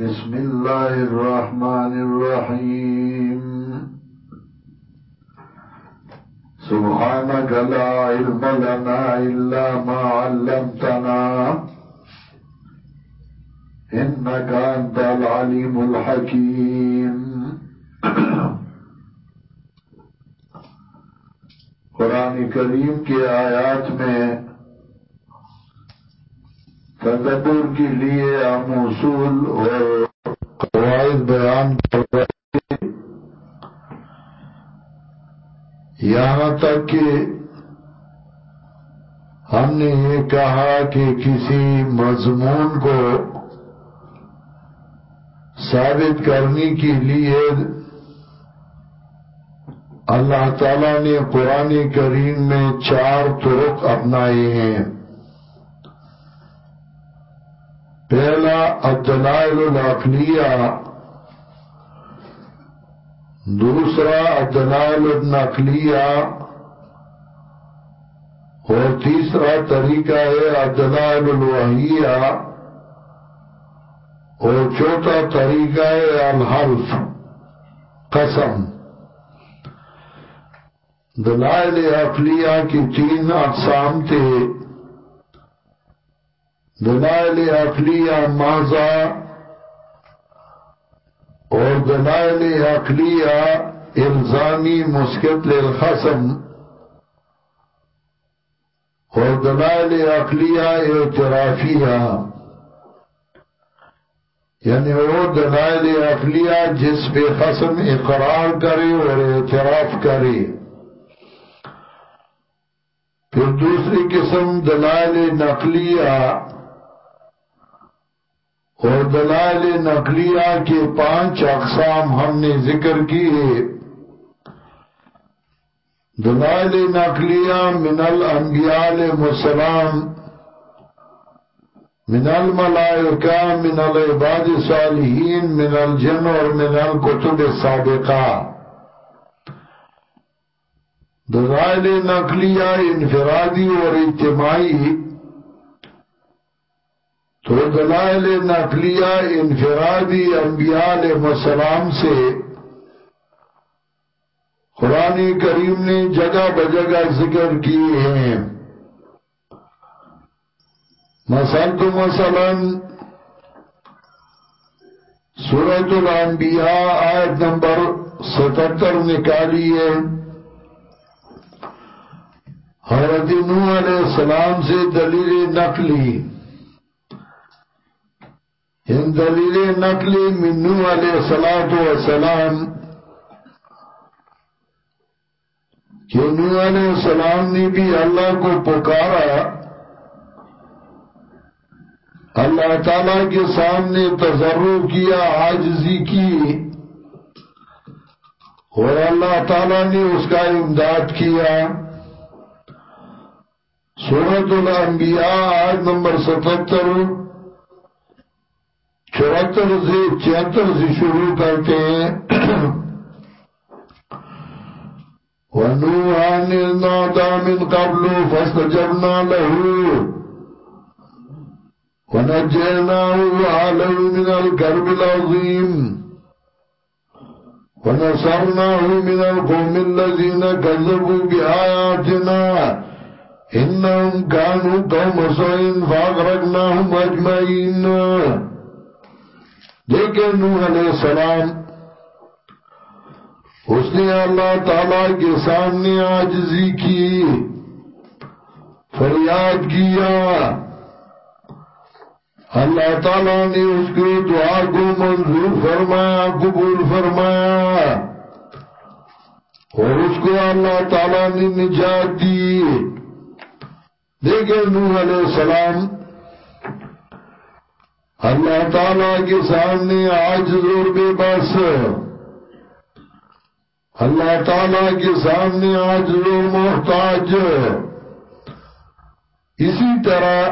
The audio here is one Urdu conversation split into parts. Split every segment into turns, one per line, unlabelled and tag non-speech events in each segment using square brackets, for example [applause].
بسم الله الرحمن الرحيم سبحانك لا علم لنا إلا ما علمتنا۔ إنك أنت العليم الحكيم قرآن کریم کے آیات میں تدبر کے لیے ہم اصول اور قواعد بیان کر رہے یہاں تک کہ ہم نے یہ کہا کہ کسی مضمون کو ثابت کرنے کے لیے اللہ تعالیٰ نے قرآن کریم میں چار طرق اپنائے ہیں۔ پہلا الدلائل العقلیہ، دوسرا الدلائل النقلیہ، اور تیسرا طریقہ ہے الدلائل الوحیہ، اور چوتھا طریقہ ہے الحلف، قسم۔ دلائل عقلیہ کی تین اقسام تھے۔ دلائل عقلیہ ماضا اور دلائل عقلیہ الزامی مسکت للخصم اور دلائل عقلیہ اعترافیہ یعنی وہ دلائل عقلیہ جس پہ خصم اقرار کرے اور اعتراف کرے۔ پھر دوسری قسم دلائل نقلیہ اور دلائل نقلیہ کے پانچ اقسام ہم نے ذکر کیے۔ دلائل نقلیہ من الانبیاء السلام، من الملائکہ، من العباد صالحین من الجن اور من الكتب السابقہ دلائل نقلیہ انفرادی اور اجتماعی تو دلائل نقلیہ انفرادی انبیاء علیہ السلام سے قرآن کریم نے جگہ بجگہ ذکر کیے ہیں۔ مثلا تو مثلا سورت الانبیاء آیت نمبر ستتر نکالیے حضرت نوح علیہ السلام سے دلیل نقلی۔ ان دلیل نقلی منو علیہ السلام کہ نو علیہ السلام نے بھی اللہ کو پکارا، اللہ تعالی کے سامنے تذرو کیا، عاجزی کی، اور اللہ تعالی نے اس کا امداد کیا۔ سورت الانبیاء، آیت نمبر ستتر چوہتر سے چھتر سے شروع کرتے ہیں۔ وَنُوحَانِ النَّادَى مِنْ قَبْلُ فَاسْتَجَبْنَا لَهُ۔ وَنَجَّيْنَاهُ وَعَلَوْ مِنَ الْكَرْبِ الْعَظِيمِ۔ وَنَصَرْنَاهُ مِنَ الْقَوْمِ الَّذِينَ كَذَّبُوا بِآيَاتِنَا۔ إِنَّهُمْ كَانُوا قَوْمَ سَوْءٍ فَأَغْرَقْنَاهُمْ أَجْمَعِينَ۔ دیکھیں نوح علیہ السلام، اس نے اللہ تعالی کے سامنے آجزی کی، فریاد کیا۔ اللہ تعالی نے اس کے دعا کو منظور فرمایا، قبول فرمایا۔ اور اس کو اللہ تعالی نے نجات دی۔ دیکھیں نوح علیہ السلام اللہ تعالیٰ کے سامنے آج زور بے بس۔ اللہ تعالیٰ کے سامنے آج زور محتاج۔ اسی طرح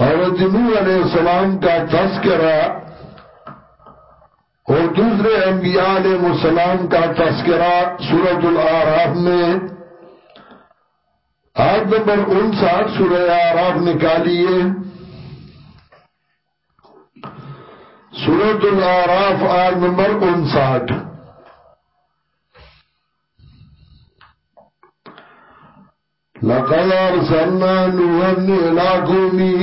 حضرت نور علیہ السلام کا تذکرہ اور دوسرے انبیاء علیہ السلام کا تذکرہ سورت العراف میں آج نمبر انساٹھ سورہ آراف نکالیے۔ سورة العراف آل نمبر انساٹھ۔ لقد ارسلنا نوحا الى قومه،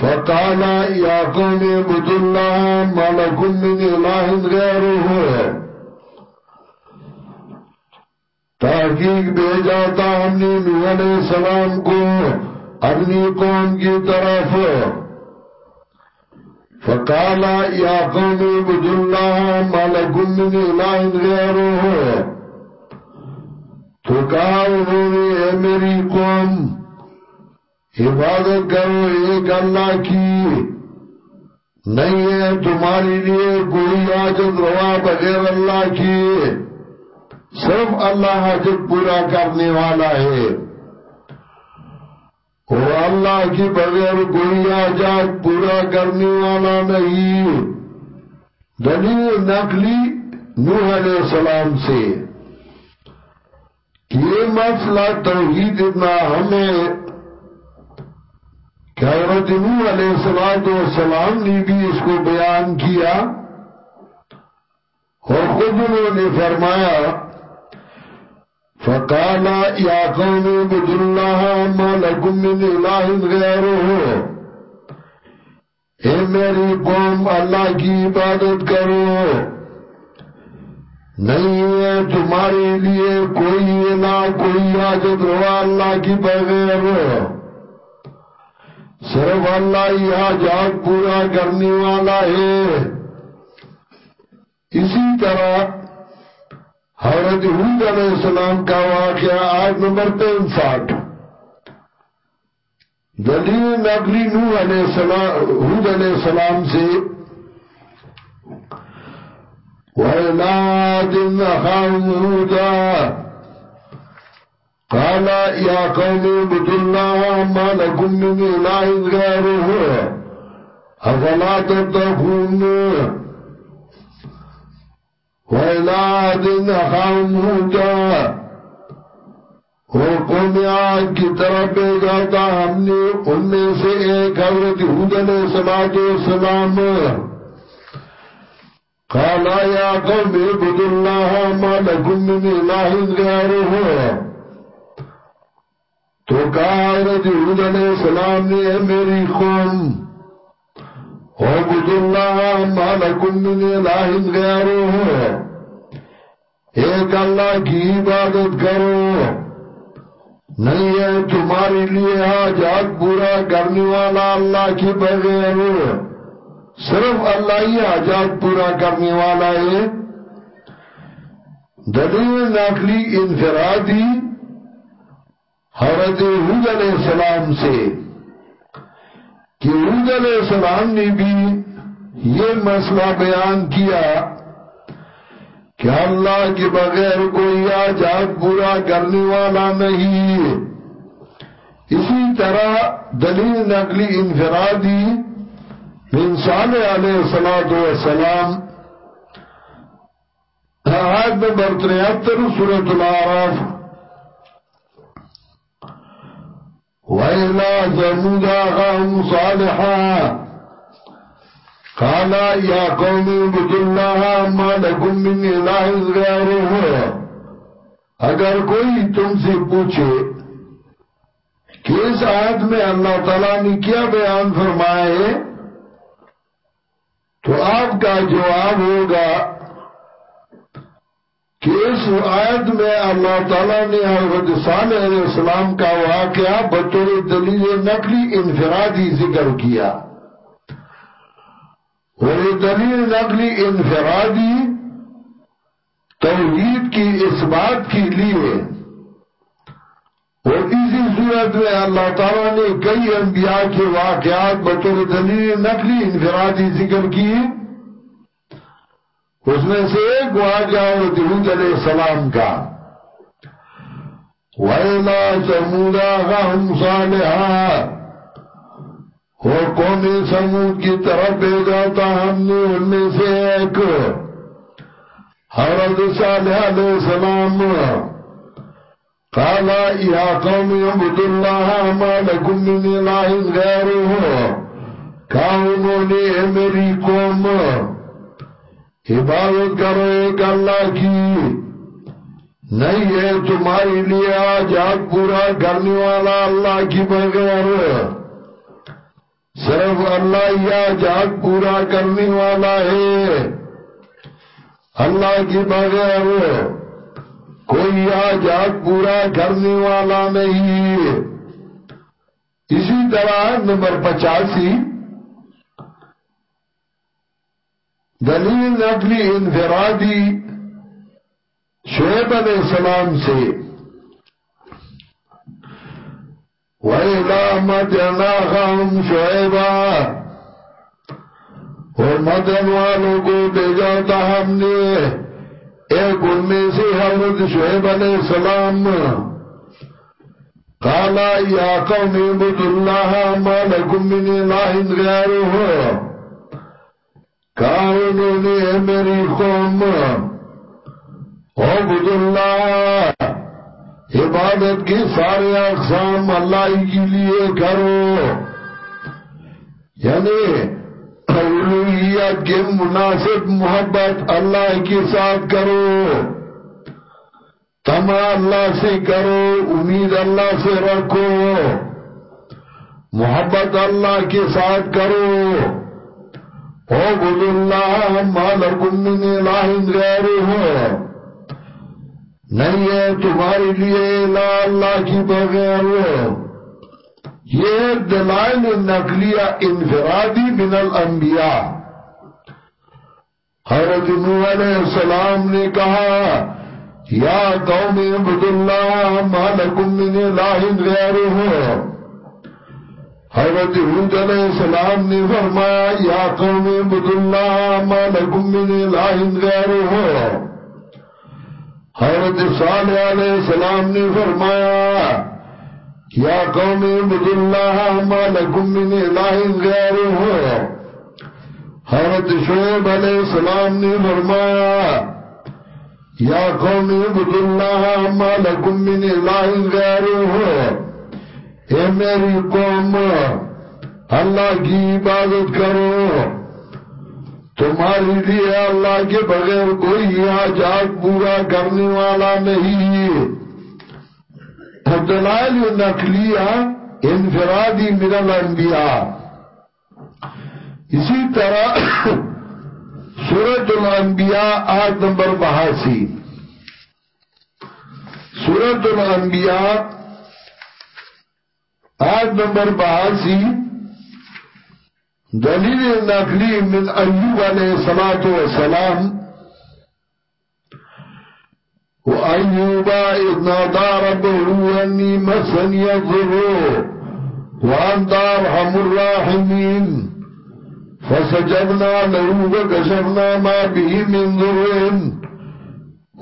فقال يا قوم اعبدوا الله ما لكم من اله غيره، تحقیق بھیجا تھا ہم نے نوح علیہ السلام کو اپنی قوم کی طرف۔ فقال يا قوم اعبدوا الله ما لكم من اله غيره تو کہا انہوں نے، اے میری قوم، عبادت کرو ایک اللہ کی. نہیں ہے تمہاری لیے کوئی حاجت روا بغیر اللہ کی صرف اللہ حاجت پورا کرنے والا ہے۔ اور اللہ کی بغیر کوئی حاجت پورا کرنے والا نہیں۔ دلیل نقلی نوح علیہ السلام سے۔ یہ مسئلہ توحید اتنا ہمیں کہ حضرت نوح علیہ السلام نے بھی اس کو بیان کیا اور خود انہوں نے فرمایا فقالا یا قوم عبد اللہ ما لکم من الہ غیرہ اے میری قوم، اللہ کی عبادت کرو۔ نہیں ہے تمہارے لیے کوئی نہ کوئی حاجت روا اللہ کی بغیر۔ صرف اللہ ہی حاجات پورا کرنے والا ہے۔ اسی طرح حضرت حود علیہ السلام کا واقعہ آج نمبر تین ساٹھ دلیل نقلی نو علیہ السلام حود علیہ السلام سے وَإِلَادٍ أَخَاهُمْ هُودًا قَالَ يَا قَوْمِ اعْبُدُوا اللَّهَ مَا لَكُمْ مِنْ إِلَٰهٍ غَيْرُهُ۔ أَفَلَا تَتَّقُونَ؟ وَإِلَادٍ أَخَاهُمْ هُودًا اور قوم آج کی طرف بھیجا تھا ہم نے ان میں سے ایک حضرت حود علیہ السلام قال يا قوم اعبدوا الله ما لكم من اله غيره۔ تو کہا حضرت حود علیہ السلام نے، اے میری قوم اعبدوا الله ما لكم من اله غيره ایک اللہ کی عبادت کرو. نہیں ہے تمہارے لیے حاجات پورا کرنے والا اللہ کی بغیر. صرف اللہ ہی حاجات پورا کرنے والا ہے. دلیل نقلی انفرادی حضرت حود علیہ السلام سے کہ حود علیہ السلام نے بھی یہ مسئلہ بیان کیا کہ اللہ کے بغیر کوئی آجات پورا کرنے والا نہیں۔ اسی طرح دلیل نقلی انفرادی من صالح علیہ السلام آیت نمبر 73 سورة العراف وَإِلَى ثَمُودَ أَخَاهُمْ صَالِحًا قَالَ يَا قَوْمِ اعْبُدُوا اللَّهَ مَا لَكُمْ مِنْ إِلَٰهٍ غَيْرُهُ اگر کوئی تم سے پوچھے کہ اس آیت میں اللہ تعالیٰ نے کیا بیان فرمایا ہے تو آپ کا جواب ہوگا کہ اس آیت میں اللہ تعالیٰ نے حضرت صالح علیہ السلام کا واقعہ بطور دلیل نقلی انفرادی ذکر کیا۔ اور دلیل نقلی انفرادی توحید کی اس بات کے لیے۔ اور اسی صورت میں اللہ تعالیٰ نے کئی انبیاء کے واقعات بطور دلیل نقلی انفرادی ذکر کی اس میں سے ایک واقعہ حود علیہ السلام کا۔ وَإِلَا سَمُودَ غَهُمْ صَالِحًا اور قوم سمود کی طرف بھیجا تھا، ہم نے ان میں سے ایک، حضرت صالح علیہ السلام۔ قال يا قوم اعبدوا الله ما لكم من اله غيره کہا انہوں نے میری قوم عبادت کرو ایک اللہ کی۔ نہیں ہے تمہاری لیے آج پورا کرنے والا اللہ کی بغیر۔ صرف اللہ یا جاگ پورا کرنے والا ہے۔ اللہ کی بغیر کوئی آج پورا کرنے والا نہیں۔ اسی طرح نمبر پچاسی۔ دلیل نقلی انفرادی شعیب علیہ السلام سے۔ وَإِلَا مَدْيَنَاخَهُمْ شُعِبًا اور مدن والوں کو بھیجا تھا ہم نے ایک ان میں سے حضرت شعیب علیہ السلام قالا یا قوم عبد اللہ ما لکم من الہ غیرہ کہا انہوں نے میری قوم، عبد اللہ، عبادت کی سارے اقسام اللہ کے لیے کرو۔ یعنی کے مناسب محبت اللہ کے ساتھ کرو۔ تما اللہ سے کرو، امید اللہ سے رکھو۔ محبت اللہ کے ساتھ کرو۔ او بد اللہ مالکم من الہ غیر ہو نہیں ہے تمہارے لیے لا اللہ کی بغیر یہ دلائل نقلیہ انفرادی من الانبیاء حضرت نوح علیہ السلام نے کہا یا قوم عبداللہ ما لکم من الہ غیر ہو حضرت حود علیہ السلام نے فرمایا، یا قوم عبداللہ ما لکم من الہ غیر ہو۔ حضرت صالح علیہ السلام نے فرمایا، یا قوم عبداللہ ما لکم من الہ غیر ہو۔ حضرت شعیب علیہ السلام نے فرمایا، یا قوم عبداللہ ما لکم من الہ غیر ہو۔ اے میری قوم، اللہ کی عبادت کرو۔ تمہاری لیے اللہ کے بغیر کوئی آجات پورا کرنے والا نہیں۔ دلائل نقلیہ انفرادی من الانبیاء۔ اسی طرح [coughs] سورت الانبیاء آیت نمبر بہاسی۔ سورت الانبیاء آیت نمبر بہاسی دلیل نقلی من ایوب علیہ الصلاة و سلام و ایوبا اذنا دارب انی مسن یضرو و اندار حم الراحمین فسجبنا له کشبنا ما به من ذرهم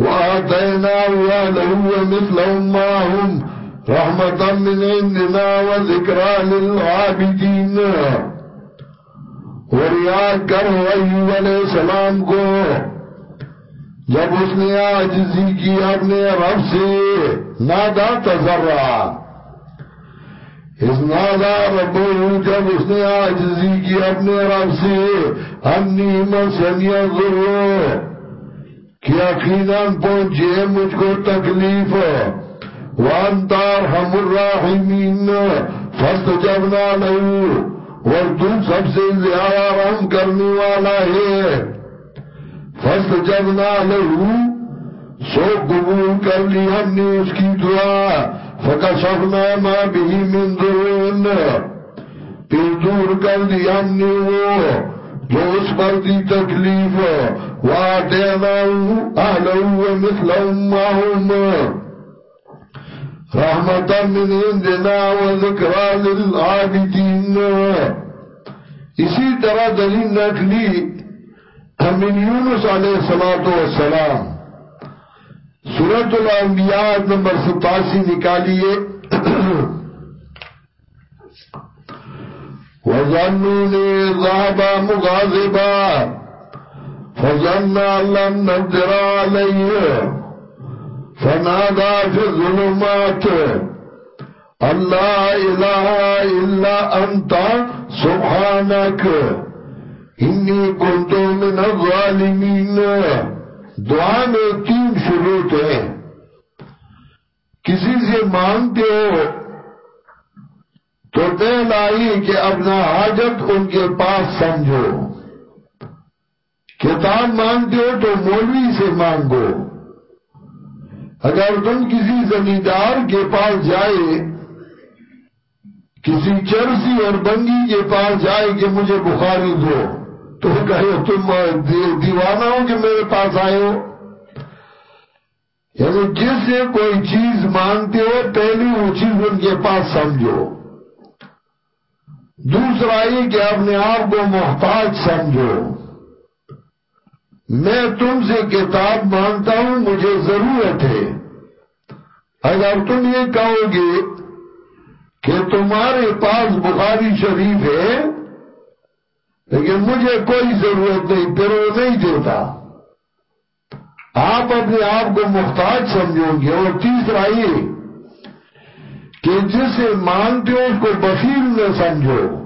وآتينا وآله ومثلهم معهم رحمة من عندنا وذكرى للعابدين اور یاد کرو ایوب علیہ السلام کو، جب اس نے آجزی کی اپنے رب سے، نادا تذرہ اس نادا ربو جب اس نے آجزی کی اپنے رب سے، انی مسنی ضرور کہ یقیناً پہنچے، مجھ کو تکلیف. وانتار ہم الراحمین فست جبنا لہو، اور تم سب سے زیادہ رحم کرنے والا ہے۔ فصل جب نہ لہو، سو قبول کر لی ہم نے اس کی دعا۔ فکا سفنا ماں بھی من درون پھر دور کر دی ہم نے وہ جو اس پر دی تکلیف۔ وَآتَيْنَاهُ أَهْلَهُ وَمِثْلَهُمْ مَعَهُمْ رحمتا من عندنا و ذکرہ للعابدین. اسی طرح دلیل نکلی من یونس علیہ السلام سورت الانبیاء نمبر ستاسی نکالیے۔ وَظَنُّونِ ذَهَبَ مُغَاظِبًا فَظَنَّ لَمْ نَقْدِرَ عَلَيْهِ۔ فنادى في الظلمات. اللہ الہ الا انت سبحانک انی کنتو من الظالمین دعا میں تین شروط ہیں. کسی سے مانگتے ہو تو دل آئی کہ اپنا حاجت ان کے پاس سمجھو. کتاب مانگتے ہو تو مولوی سے مانگو. اگر تم کسی زمیندار کے پاس جائے، کسی چرسی اور بنگی کے پاس جائے کہ مجھے بخاری دو، تو کہے تم دیوانہ ہو کہ میرے پاس آئے ہو؟ یعنی جس سے کوئی چیز مانگتے ہو پہلی وہ چیز ان کے پاس سمجھو۔ دوسرا یہ کہ اپنے آپ کو محتاج سمجھو۔ میں تم سے کتاب مانگتا ہوں، مجھے ضرورت ہے۔ اگر تم یہ کہو گے کہ تمہارے پاس بخاری شریف ہے، لیکن مجھے کوئی ضرورت نہیں، پھر وہ نہیں دیتا۔ آپ اپنے آپ کو محتاج سمجھو گے۔ اور تیسرا یہ کہ جسے مانگتے ہو، اس کو بخیل نہ سمجھو۔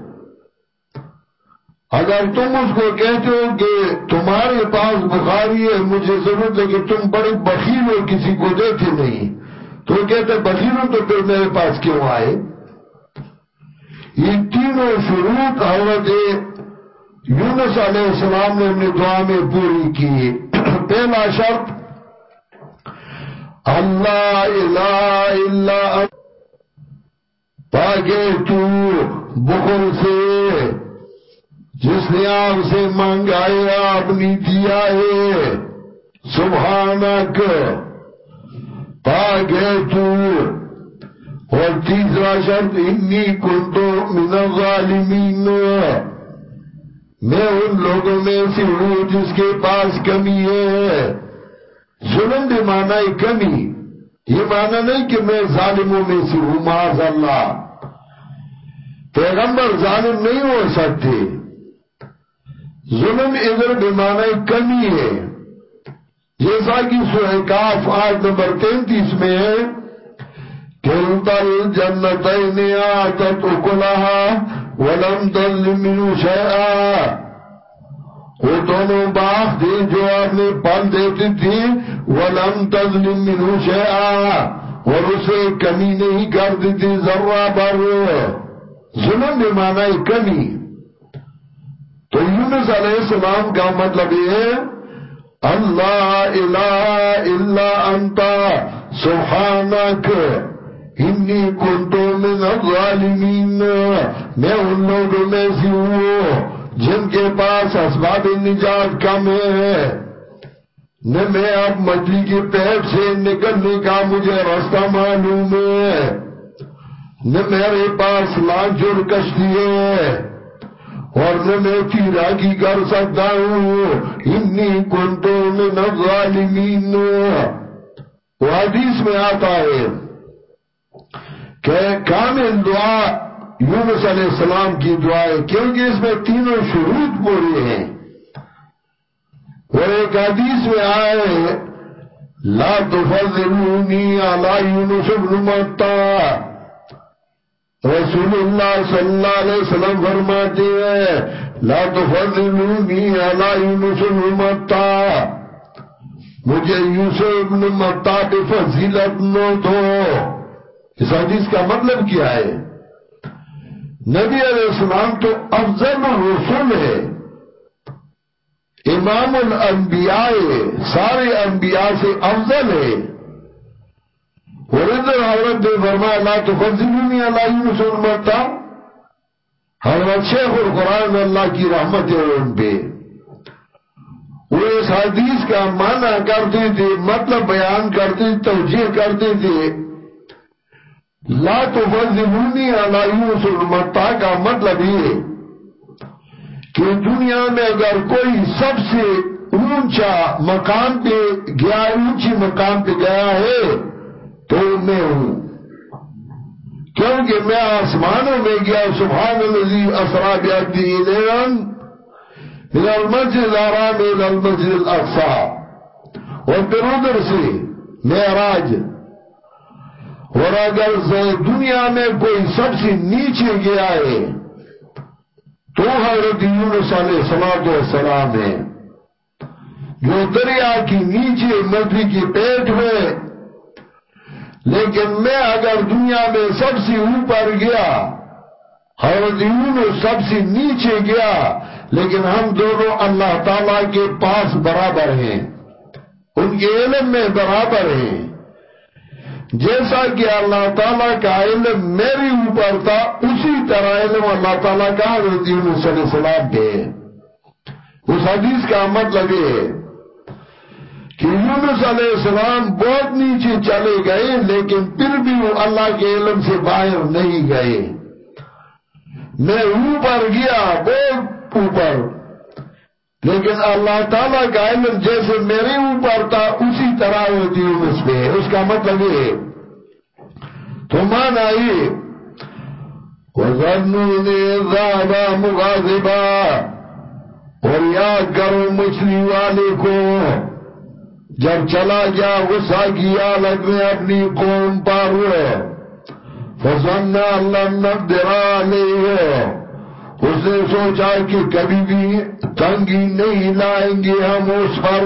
اگر تم اس کو کہتے ہو کہ تمہارے پاس بخاری ہے، مجھے ضرورت ہے کہ تم بڑے بخیل ہو، کسی کو دیتے نہیں۔ تو کہتے بخیل ہو تو پھر میرے پاس کیوں آئے؟ یہ تینوں شروط حضرت یونس علیہ السلام نے اپنی دعا میں پوری کی۔ [coughs] پہلا شرط، اللہ الہ الا پاکے تو بخل سے جس نے آپ سے مانگایا اپنی دیا ہے۔ سبحانک، پاک ہے تو۔ اور تیسرا شرط، انی کنتو من الظالمین۔ میں ان لوگوں میں سے ہوں جس کے پاس کمی ہے۔ ظلم بھی مانا ہے کمی۔ یہ مانا نہیں کہ میں ظالموں میں سے ہوں، معاذ اللہ۔ پیغمبر ظالم نہیں ہو سکتے۔ ظلم ادھر بمانا کمی ہے۔ جیسا کہ سوحکاف آیت نمبر تینتیس میں ہے کلتا الجنتین آتت اکلہا ولم تظلم منو شیعہ وہ دونوں باغ تھے جو آپ نے پل دیتی تھی ولم تظلم منو شیعہ اور اسے کمی نہیں کر دیتی ذرہ بر۔ ظلم بمانا کمی۔ یونس علیہ السلام کا مطلب یہ ہے، اللہ الہ الا انتا سبحانک، انی کنتو من الظالمین، میں ان لوگوں میں سے ہوں جن کے پاس اسباب نجات کم ہے نہ میں اب مجلی کے پیٹ سے نکلنے کا مجھے رستہ معلوم ہے۔ نہ میرے پاس لانچور کشتی ہے۔ اور نہ میں تیراکی کر سکتا ہوں. انی کنتو من الظالمین. وہ حدیث میں آتا ہے کہ کامل دعا یونس علیہ السلام کی دعا ہے، کیونکہ اس میں تینوں شروط پوری ہیں۔ اور ایک حدیث میں آئے لا تفضلونی علی یونس ابن مطا رسول اللہ صلی اللہ علیہ وسلم فرماتے ہیں، لا تفضلونی علی یونس بن متا مجھے یوسف ابن متا پہ فضیلت نو دو۔ اس حدیث کا مطلب کیا ہے؟ نبی علیہ السلام تو افضل الرسول ہے۔ امام الانبیاء، سارے انبیاء سے افضل ہے۔ ورندر حضرت نے فرمایا لا تفضلونی اللہ یونسون مرتا حضرت شیخ القرآن اللہ کی رحمت ہے ان پہ۔ وہ اس حدیث کا معنی کرتے تھے مطلب بیان کرتے توجیح کرتے تھے۔ لا تفضلونی اللہ یونسون مرتا کا مطلب یہ کہ دنیا میں اگر کوئی سب سے اونچا مقام پہ گیا، اونچی مقام پہ گیا ہے تو میں ہوں۔ کیونکہ میں آسمانوں میں گیا، سبحان اللذی اسرا بیادی لیلن من المسجد آرام الى المسجد الاقصا اور سے معراج۔ اور اگر دنیا میں کوئی سب سے نیچے گیا ہے، تو حضرت یونس علیہ السلام ہے۔ جو دریا کی نیچے ندی کی پیٹ میں لیکن میں اگر دنیا میں سب سے اوپر گیا، حضرت یونس سب سے نیچے گیا، لیکن ہم دونوں اللہ تعالیٰ کے پاس برابر ہیں، ان کے علم میں برابر ہیں۔ جیسا کہ اللہ تعالیٰ کا علم میری اوپر تھا، اسی طرح علم اللہ تعالیٰ کا حضرت یونس علیہ السلام پہ اس حدیث کا مطلب یہ ہے کہ یونس علیہ السلام بہت نیچے چلے گئے، لیکن پھر بھی وہ اللہ کے علم سے باہر نہیں گئے۔ میں اوپر گیا، بہت اوپر۔ لیکن اللہ تعالیٰ کا علم جیسے میرے اوپر تھا، اسی طرح ہوتی اس پہ اس کا مطلب یہ تو مان آئیے وَذَنُّونِ اور یاد کرو مچھلی والے کو۔ جب چلا گیا غصہ کیا حالت میں اپنی قوم پر۔ فَزَنَّ اللَّهَ نَقْدِرَ عَلَيْهِ۔ اس نے سوچا کہ کبھی بھی تنگی نہیں لائیں گے ہم اس پر۔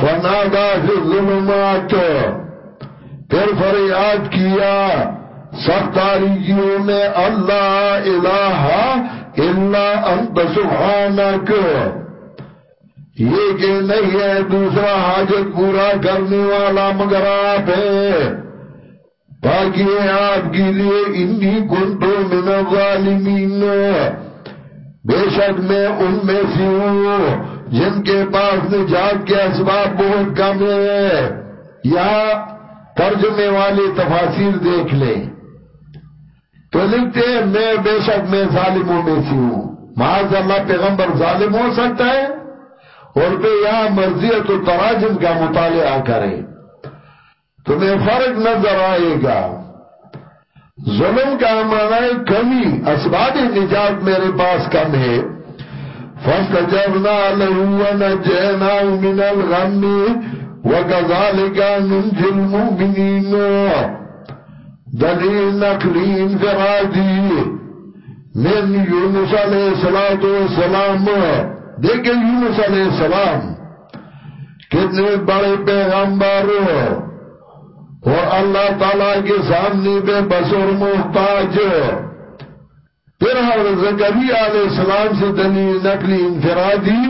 فنادا فی ظلمات پھر فریاد کیا سب تاریخیوں میں، اللہ الہ الا انت سبحانک! یہ کہ نہیں ہے، دوسرا حاجت پورا کرنے والا مگر آپ ہے۔ باقی آپ کے لیے انی کنتو من الظالمین بے شک میں ان میں سے ہوں جن کے پاس نجات کے اسباب بہت کم ہے یا ترجمے والے تفاصیر دیکھ لیں۔ تو لکھتے ہیں، میں بے شک میں ظالموں میں سے ہوں۔ معاذ اللہ، پیغمبر ظالم ہو سکتا ہے؟ اور پہ یہاں مرضیت و تراجم کا مطالعہ کریں۔ تمہیں فرق نظر آئے گا۔ ظلم کا معنی کمی، اسباب نجات میرے پاس کم ہے۔ فَاسْتَجَبْنَا لَهُ وَنَجَّيْنَاهُ مِنَ الْغَمِّ وَكَذَلِكَ نُنْجِي الْمُؤْمِنِينَ دلیل نقلی انفرادی من یونس علیہ السلام دیکھیں یونس علیہ السلام کتنے بڑے پیغمبر اور اللہ تعالیٰ کے سامنے بے بسر محتاج۔ پھر حضرت زکریہ علیہ السلام سے دلیل نقلی انفرادی،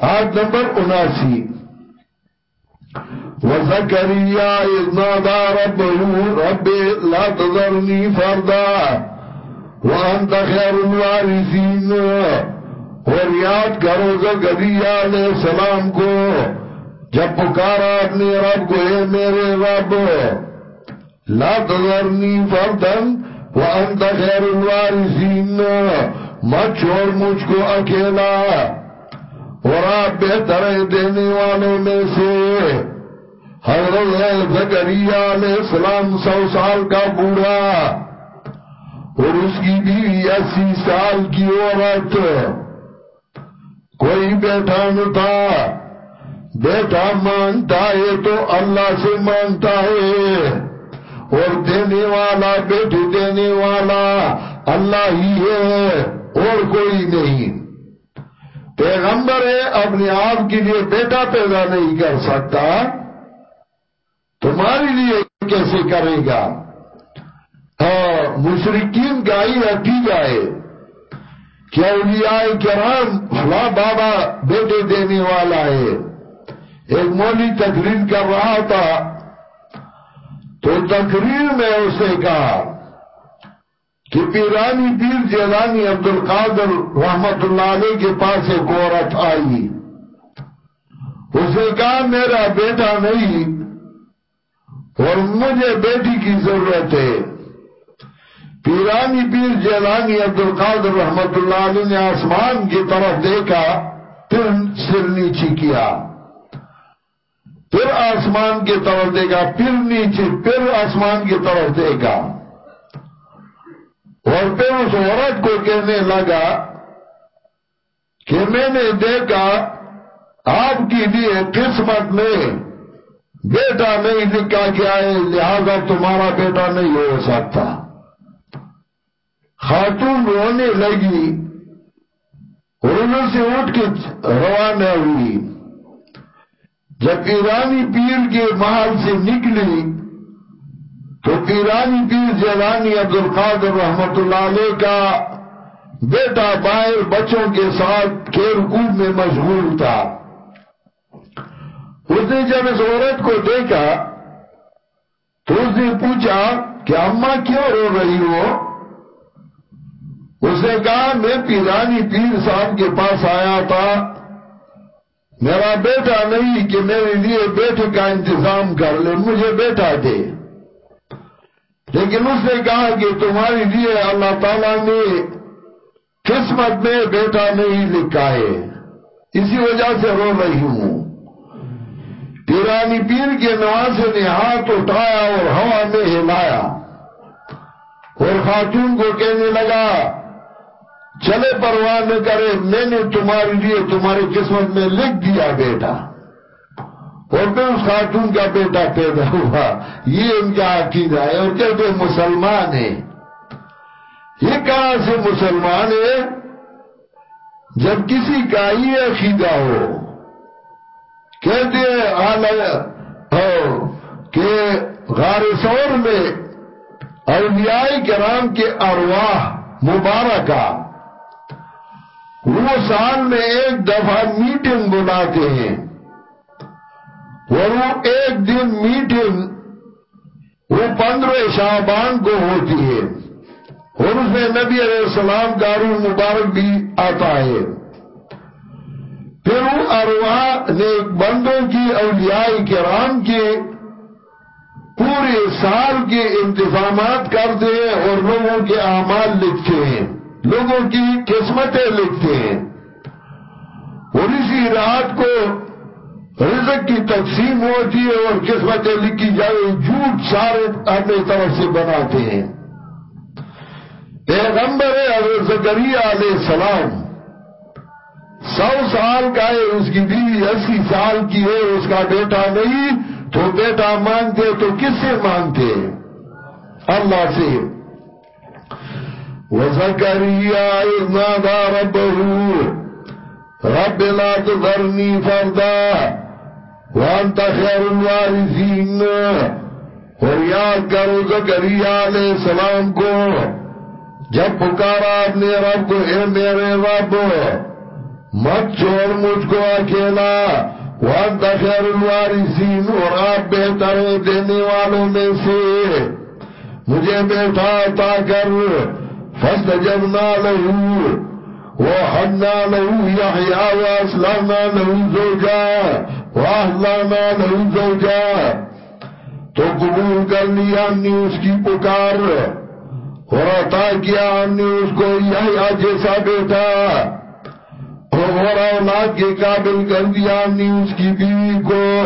آیت نمبر اناسی۔ وَزَكَرِيَّا إِذْ نَادَى رَبَّهُ، رَبِّ لَا تَذَرْنِي فَرْدًا، وَأَنْتَ خَيْرُ الْوَارِثِينَ۔ اور یاد کرو زکریہ علیہ السلام کو، جب پکارا اپنے رب کو، اے میرے رب، لا تذرنی فردن وانت خیر الوارثین، مت چھوڑ مجھ کو اکیلا اور آپ بہتر دینے والوں میں سے۔ حضرت زکریہ علیہ السلام سو سال کا بوڑھا اور اس کی بیوی اسی سال کی عورت۔ کوئی بیٹھا نہ تھا بیٹا مانتا ہے تو اللہ سے مانتا ہے۔ اور دینے والا بیٹے دینے والا اللہ ہی ہے، اور کوئی نہیں۔ پیغمبر ہے، اپنے آپ کے لیے بیٹا پیدا نہیں کر سکتا۔ تمہارے لیے کیسے کرے گا؟ ہاں، مشرقین کا ہی عقیدہ ہے۔ کیا اولیاء کرام فلا بابا بیٹے دینے والا ہے؟ ایک مولی تقریر کر رہا تھا۔ تو تقریر میں اس نے کہا کہ پیرانی پیر جیلانی عبد القادر رحمت اللہ علیہ کے پاس ایک عورت آئی۔ اس نے کہا، میرا بیٹا نہیں، اور مجھے بیٹی کی ضرورت ہے۔ پیرانی پیر جیلانی عبد القادر رحمت اللہ علیہ نے آسمان کی طرف دیکھا، پھر سر نیچی کیا۔ پھر آسمان کی طرف دے گا پھر نیچے پھر آسمان کی طرف دے گا اور پھر اس عورت کو کہنے لگا کہ میں نے دیکھا، آپ کی لیے قسمت میں، بیٹا نہیں، لکھا کیا ہے لہذا تمہارا بیٹا نہیں ہو سکتا۔ خاتون رونے لگی۔ سے اٹھ کے روانہ ہوئی۔ جب پیرانی پیر کے محل سے نکلی، تو پیرانی پیر جیلانی عبد القادر رحمت اللہ علیہ کا بیٹا باہر بچوں کے ساتھ کھیل کود میں مشغول تھا۔ اس نے جب اس عورت کو دیکھا، تو اس نے پوچھا کہ اماں کیوں رو رہی ہو؟ اس نے کہا، میں پیرانی پیر صاحب کے پاس آیا تھا۔ میرا بیٹا نہیں کہ میرے لیے بیٹے کا انتظام کر لے، مجھے بیٹا دے۔ لیکن اس نے کہا کہ تمہارے لیے اللہ تعالیٰ نے قسمت میں بیٹا نہیں لکھا ہے۔ اسی وجہ سے رو رہی ہوں۔ پیرانی پیر کے نوازے نے ہاتھ اٹھایا اور ہوا میں ہلایا۔ اور خاتون کو کہنے لگا چلے پرواہ نہ کرے، میں نے تمہارے لیے تمہاری قسمت میں لکھ دیا بیٹا۔ اور پھر اس خاتون کا بیٹا پیدا ہوا۔ یہ ان کا عقیدہ ہے۔ اور کہتے مسلمان ہیں۔ یہ کہاں سے مسلمان ہے جب کسی کا یہ عقیدہ ہو، کہتے ہیں کہ غار سور میں اولیاء کرام کے ارواح مبارکہ وہ سال میں ایک دفعہ میٹنگ بلاتے ہیں۔ اور وہ ایک دن میٹنگ وہ پندرہ شعبان کو ہوتی ہے۔ اور اس میں نبی علیہ السلام کا روح مبارک بھی آتا ہے۔ پھر وہ ارواح نے بندوں کی اولیاء کرام کے پورے سال کے انتظامات کرتے ہیں اور لوگوں کے اعمال لکھتے ہیں۔ لوگوں کی قسمتیں لکھتے ہیں۔ اور اسی رات کو رزق کی تقسیم ہوتی ہے اور قسمتیں لکھی جائے، جھوٹ سارے اپنے طرف سے بناتے ہیں۔ پیغمبر حضرت زکریہ علیہ السلام سو سال کا ہے، اس کی بیوی اسی سال کی ہے، اس کا بیٹا نہیں، تو بیٹا مانگتے تو کس سے مانگتے اللہ سے۔ وَزَكَرِيَا إِذْ نَادَى رَبَّهُ رَبِّ لَا تُذَرْنِي فَرْدًا وَأَنْتَ خَيْرُ الْوَارِثِينَ اور یاد کرو زکریہ علیہ السلام کو، جب پکارا اپنے رب کو، اے میرے رب، مت چھوڑ مجھ کو اکیلا. وَأَنْتَ خَيْرُ الْوَارِثِينَ اور آپ بہتر دینے والوں میں سے. مجھے بیٹھا عطا کر فاستجبنا له وحدنا له يحيى واسلمنا له زوجا واهلنا له زوجا تو قبول کر لیا، ہم نے اس کی پکار اور عطا کیا، ہم نے اس کو یحییٰ جیسا بیٹا اور اولاد کے قابل کر دیا، ہم نے اس کی بیوی کو۔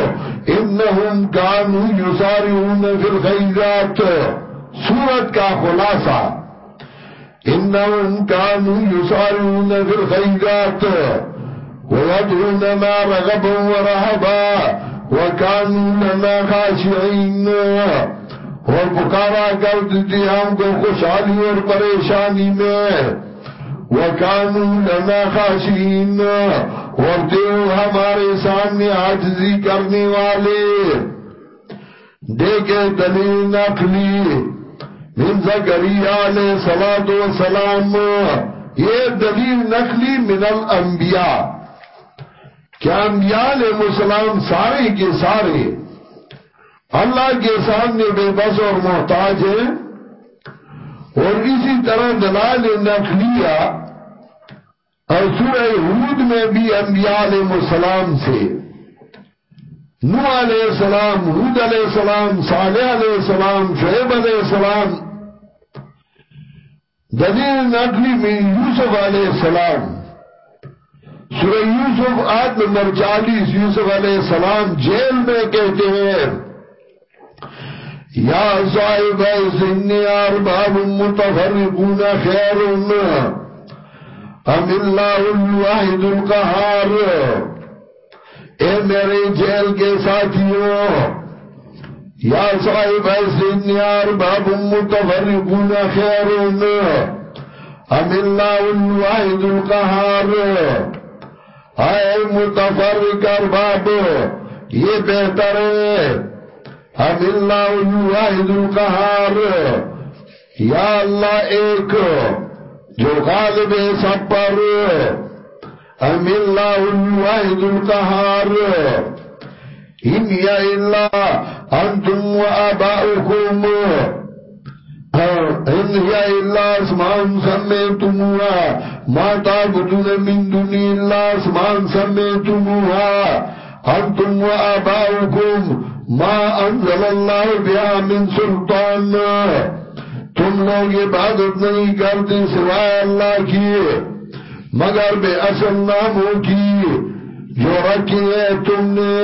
انہم کانو یسارعون فی الخیزات سورت کا خلاصہ۔ انہم کانو یسارون فی الخیرات ویدعوننا رغبا ورہبا وکانو لنا خاشعین اور پکارا کر دیتی ہم کو خوشحالی اور پریشانی میں وکانو لنا خاشعین اور دیو ہمارے سامنے عاجزی کرنے والے۔ دیکھے دلیل نقلی۔ من زکریہ علیہ السلام یہ دلیل نقلی من الانبیاء۔ کیا انبیاء علیہ السلام سارے کے سارے اللہ کے سامنے بے بس اور محتاج ہیں۔ اور اسی طرح دلال نقلیہ اور سورہ حود میں بھی انبیاء علیہ السلام سے۔ نو علیہ السلام حود علیہ السلام، صالح علیہ السلام، شعیب علیہ السلام دلیل نقلی میں یوسف علیہ السلام، سورہ یوسف آیت نمبر چالیس، یوسف علیہ السلام جیل میں کہتے ہیں، یا صاحب سن ارباب متفرقون خیر، ام اللہ الواحد القہار۔ اے میرے جیل کے ساتھیوں یا صاحب سیدنی ارباب متفرقون خیرون. ام اللہ الواحد القہار. آئے متفرق ارباب، یہ بہتر ہے. ام اللہ الواحد القہار. یا اللہ ایک، جو غالب سب پر. ام اللہ الواحد القہار. ان یا اللہ انتم و آباؤکم. ان یا اللہ اسمان سمیتموها ما تعبدون من دونی اللہ اسمان سمیتموها انتم و آباؤکم. ما انزل اللہ بیا من سلطان. تم لوگ عبادت نہیں کرتے سوائے اللہ کی، مگر بے اصل ناموں کی جو رکھی ہے تم نے،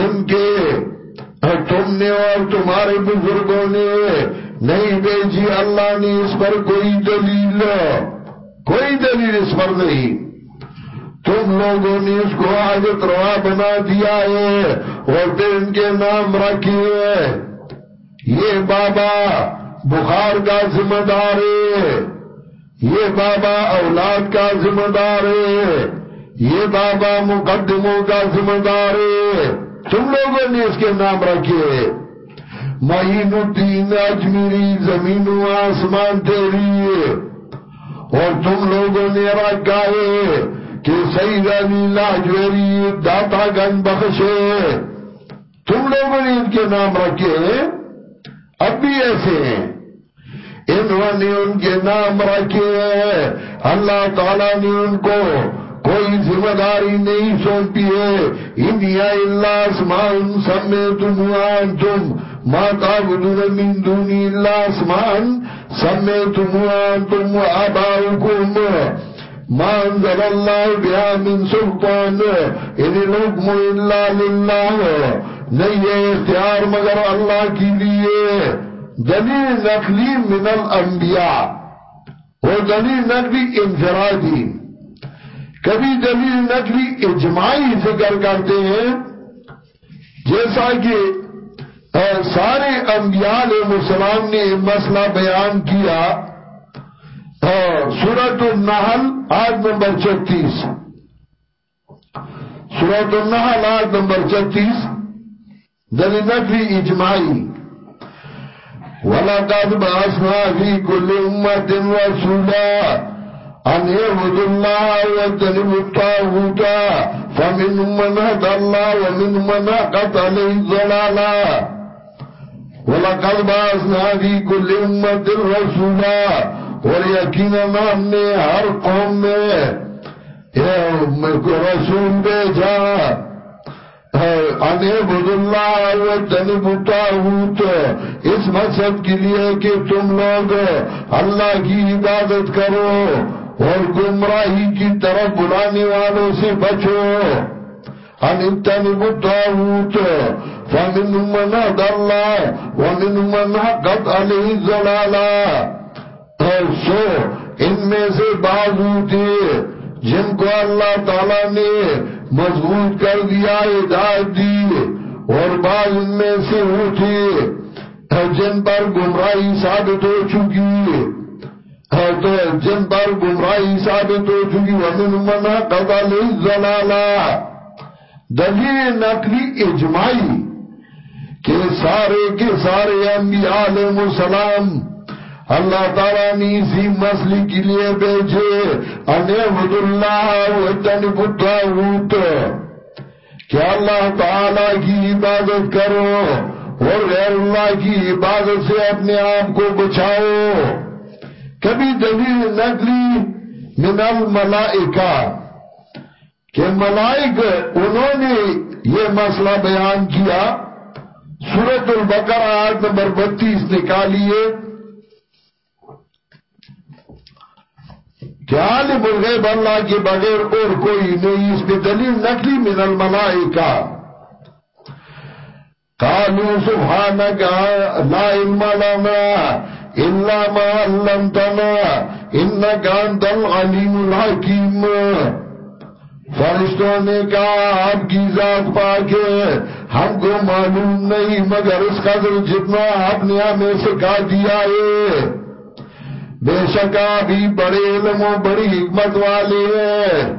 ان کے تم نے اور تمہارے بزرگوں نے نہیں بیچی اللہ نے اس پر کوئی دلیل کوئی دلیل اس پر نہیں۔ تم لوگوں نے اس کو عادت روا بنا دیا ہے اور پھر ان کے نام رکھے ہیں۔ یہ بابا بخار کا ذمہ دار ہے۔ یہ بابا اولاد کا ذمہ دار ہے۔ یہ بابا مقدموں کا ذمہ دار ہے۔ تم لوگوں نے اس کے نام رکھے۔ معین الدین اجمیری زمین و آسمان تیری۔ اور تم لوگوں نے رکھا ہے کہ سید علی لاجوری داتا گن بخشے۔ تم لوگوں نے ان کے نام رکھے۔ اب بھی ایسے ہیں۔ انہوں نے ان کے نام رکھے۔ اللہ تعالیٰ نے ان کو کوئی ذمہ داری نہیں سونپی ہے۔ انیا اللہ اسمان سمیتموان تم ما تعبدون من دونی اللہ اسمان سمیتموان تم و ما انزل اللہ بیا من سلطان۔ ان الحکم اللہ للہ۔ نہیں ہے اختیار مگر اللہ کی لیے۔ دلیل نقلی من الانبیاء۔ وہ دلیل نقلی انفرادی۔ کبھی دلیل نقلی اجماعی ذکر کرتے ہیں۔ جیسا کہ سارے انبیاء علیہ السلام نے مسئلہ بیان کیا سورت النحل آج نمبر چتیس سورت النحل آج نمبر چتیس دلیل نقلی اجماعی۔ وَلَقَدْ بَعَثْنَا فِي كُلِّ أُمَّةٍ رَسُولًا أَنِ اعْبُدُوا اللَّهَ وَاجْتَنِبُوا الطَّاغُوتَ فَمِنْهُم مَّنْ هَدَى اللَّهُ وَمِنْهُم مَّنْ حَقَّتْ عَلَيْهِ الضَّلَالَةُ وَلَقَدْ بَعَثْنَا فِي كُلِّ أُمَّةٍ رَسُولًا اور یقینا ہم نے ہر قوم میں رسول بھیجا انبود اللہ وجنب تاغوت اس مقصد کے لیے کہ تم لوگ اللہ کی عبادت کرو. اور گمراہی کی طرف بلانے والوں سے بچو۔ انتنب تاغوت فمن من هد اللہ ومن من حقت علیہ الزلالہ سو، ان میں سے بعض ہوتے جن کو اللہ تعالیٰ نے مضبوط کر دیا، ہدایت دی، اور بعض ان میں سے اٹھے جن پر گمراہی ثابت ہو چکی تو جن پر گمراہی ثابت ہو چکی، ومن منا قبل الزلالہ دلیل نقلی اجماعی کہ سارے کے سارے انبیاء علیہ السلام اللہ تعالیٰ نے اسی مسئلے کے لیے بیجے انعبد اللہ وجنب الطاغوت کہ اللہ تعالیٰ کی عبادت کرو اور غیر اللہ کی عبادت سے اپنے آپ کو بچاؤ۔ کبھی دلیل نقلی من الملائکہ کہ ملائک انہوں نے یہ مسئلہ بیان کیا سورت البقرہ آیت نمبر بتیس نکالیے۔ کہ عالم الغیب اللہ کے بغیر اور کوئی نہیں، اس پہ دلیل نقلی من الملائکہ۔ قالوا سبحانك لا علم لنا الا ما علمتنا انك انت العليم الحكيم۔ فرشتوں نے کہا آپ کی ذات پاک ہے، ہم کو معلوم نہیں، مگر اس قدر جتنا آپ نے ہمیں سکھا دیا ہے۔ بے شک بھی بڑے علم و بڑی حکمت والے ہیں۔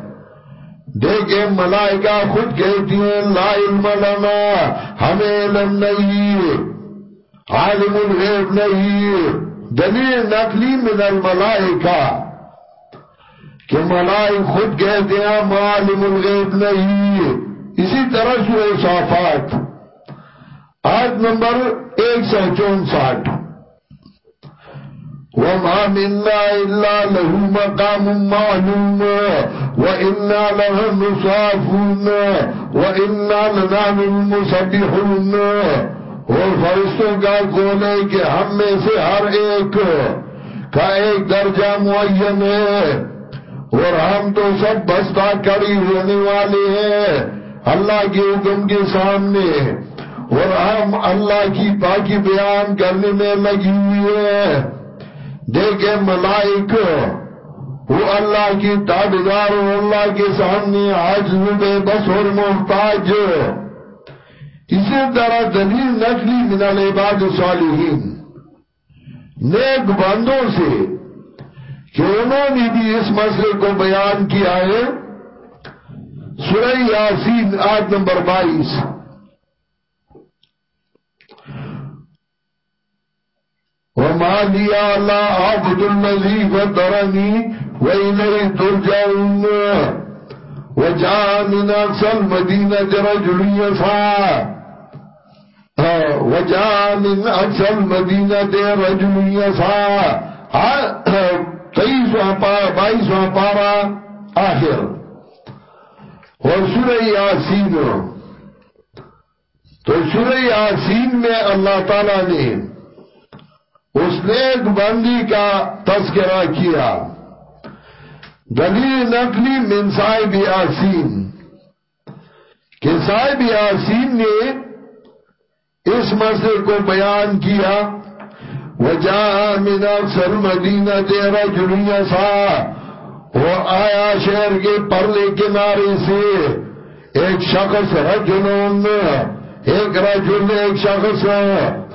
دیکھیں، ملائکہ خود کہتی ہیں، لا علم لنا، ہمیں علم نہیں۔ عالم الغیب نہیں دلیل نقلی من الملائکہ، کہ ملائک خود کہتے ہیں معالم الغیب نہیں اسی طرح سورہ صافات، آیت نمبر ایک سو چونسٹھ۔ وما منا إلا له مقام معلوم، وإنا له نصافون وإنا لنعم المسبحون اور فرشتوں کا قول ہے کہ ہم میں سے ہر ایک کا ایک درجہ معین ہے۔ اور ہم تو سب بستہ کری ہونے والے ہیں۔ اللہ کے حکم کے سامنے۔ اور ہم اللہ کی پاکی بیان کرنے میں لگی ہوئی ہے دیکھے ملائک، وہ اللہ کی تابدار اللہ کے سامنے آج بے بس اور محتاج۔ اسی طرح دلیل نقلی من العباد صالحین نیک بندوں سے کہ انہوں نے بھی اس مسئلے کو بیان کیا ہے۔ سورہ یاسین، آیت نمبر بائیس۔ وما لي لا عبد الذي فطرني وإليه ترجعون وجاء من أقصى المدينة رجل يسعى وجاء من أقصى المدينة رجل يسعى تئیس پارا بائیس پارا آخر۔ اور سورہ یاسین۔ تو سورہ یاسین میں اللہ تعالیٰ نے اس نیک بندی کا تذکرہ کیا۔ دلیل نقلی من صاحب یاسین۔ کہ صاحب یاسین نے اس مسئلے کو بیان کیا، وجاء من اکثر مدینہ تیرا جنیا سا، وہ آیا شہر کے پرلے کنارے سے۔ ایک شخص رجلون ایک رجل ایک شخص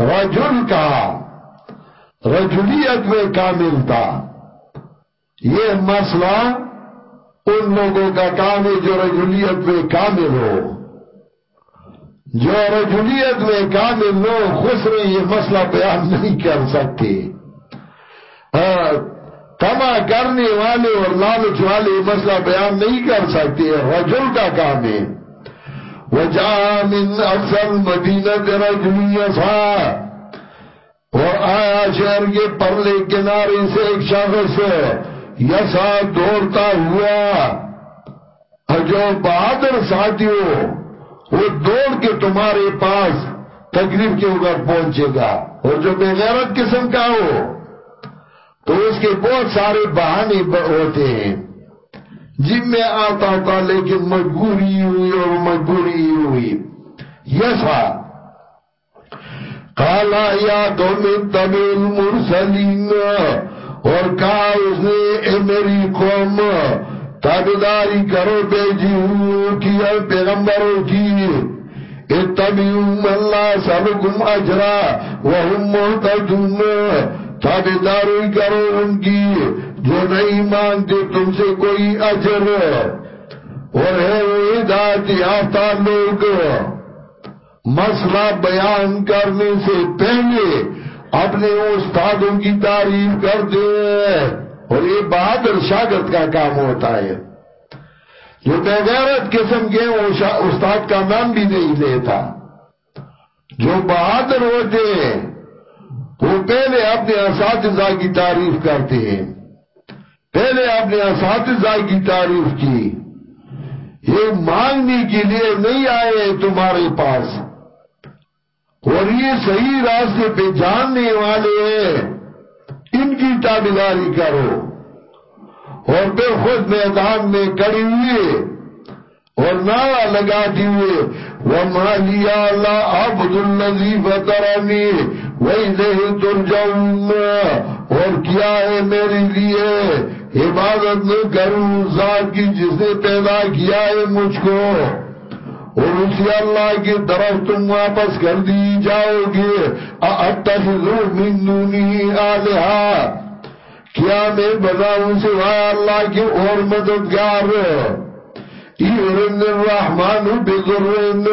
رجل کا۔ رجولیت میں کامل تھا۔ یہ مسئلہ ان لوگوں کا کام ہے جو رجولیت میں کامل ہو۔ جو رجولیت میں کامل ہو خسرے یہ مسئلہ بیان نہیں کر سکتے۔ کما کرنے والے اور لالچ والے یہ مسئلہ بیان نہیں کر سکتے۔ رجل کا کام ہے۔ وَجَاءَ مِنْ أَفْسَلْ مَدِينَةِ رَجُلِيَ سَا اور آیا شہر کے پرلے کنارے سے ایک شخص یسا دوڑتا ہوا۔ جو بہادر ساتھیوں وہ دوڑ کے تمہارے پاس تقریب کے اوپر پہنچے گا۔ اور جو بے غیرت قسم کا ہو، تو اس کے بہت سارے بہانے ہوتے ہیں۔ جن میں آتا تھا لیکن مجبوری ہوئی اور مجبوری ہوئی۔ یسا کالا یا تو تمل مرسلین اور کہا اس نے، اے میری قوم تابداری کرو بے ہوں کی پیغمبروں کی۔ اتبیون اللہ سبکم اجرا وہم محتجون تابداری کرو ان کی، جو نہیں مانتے تم سے کوئی اجر۔ اور ہے وہ ہدایت یافتہ لوگ۔ مسئلہ بیان کرنے سے پہلے اپنے استادوں کی تعریف کرتے ہیں۔ اور یہ بہادر شاگرد کا کام ہوتا ہے۔ جو بغیرت قسم کے استاد کا نام بھی نہیں لیتا۔ جو بہادر ہوتے ہیں، وہ پہلے اپنے اساتذہ کی تعریف کرتے ہیں۔ پہلے اپنے اساتذہ کی تعریف کی۔ یہ مانگنے کے لیے نہیں آئے تمہارے پاس۔ اور یہ صحیح راستے پہ جاننے والے ہیں۔ ان کی تابداری کرو۔ اور پھر خود میدان میں کڑی ہوئے اور نعرہ لگاتی ہوئے، وَمَا لِيَا اللَّهَ عَبْدُ الَّذِي فَتَرَنِي وَإِلَيْهِ تُرْجَعُونَ۔ اور کیا ہے میرے لیے عبادت میں کروں، ذات کی جس نے پیدا کیا ہے مجھ کو۔ اور اسی اللہ کی طرف تم واپس کر دی جاؤ گے۔ اتخذو من دونی آلہا کیا میں بناؤں سوائے اللہ کی اور مددگار۔ ایرن الرحمن بذرن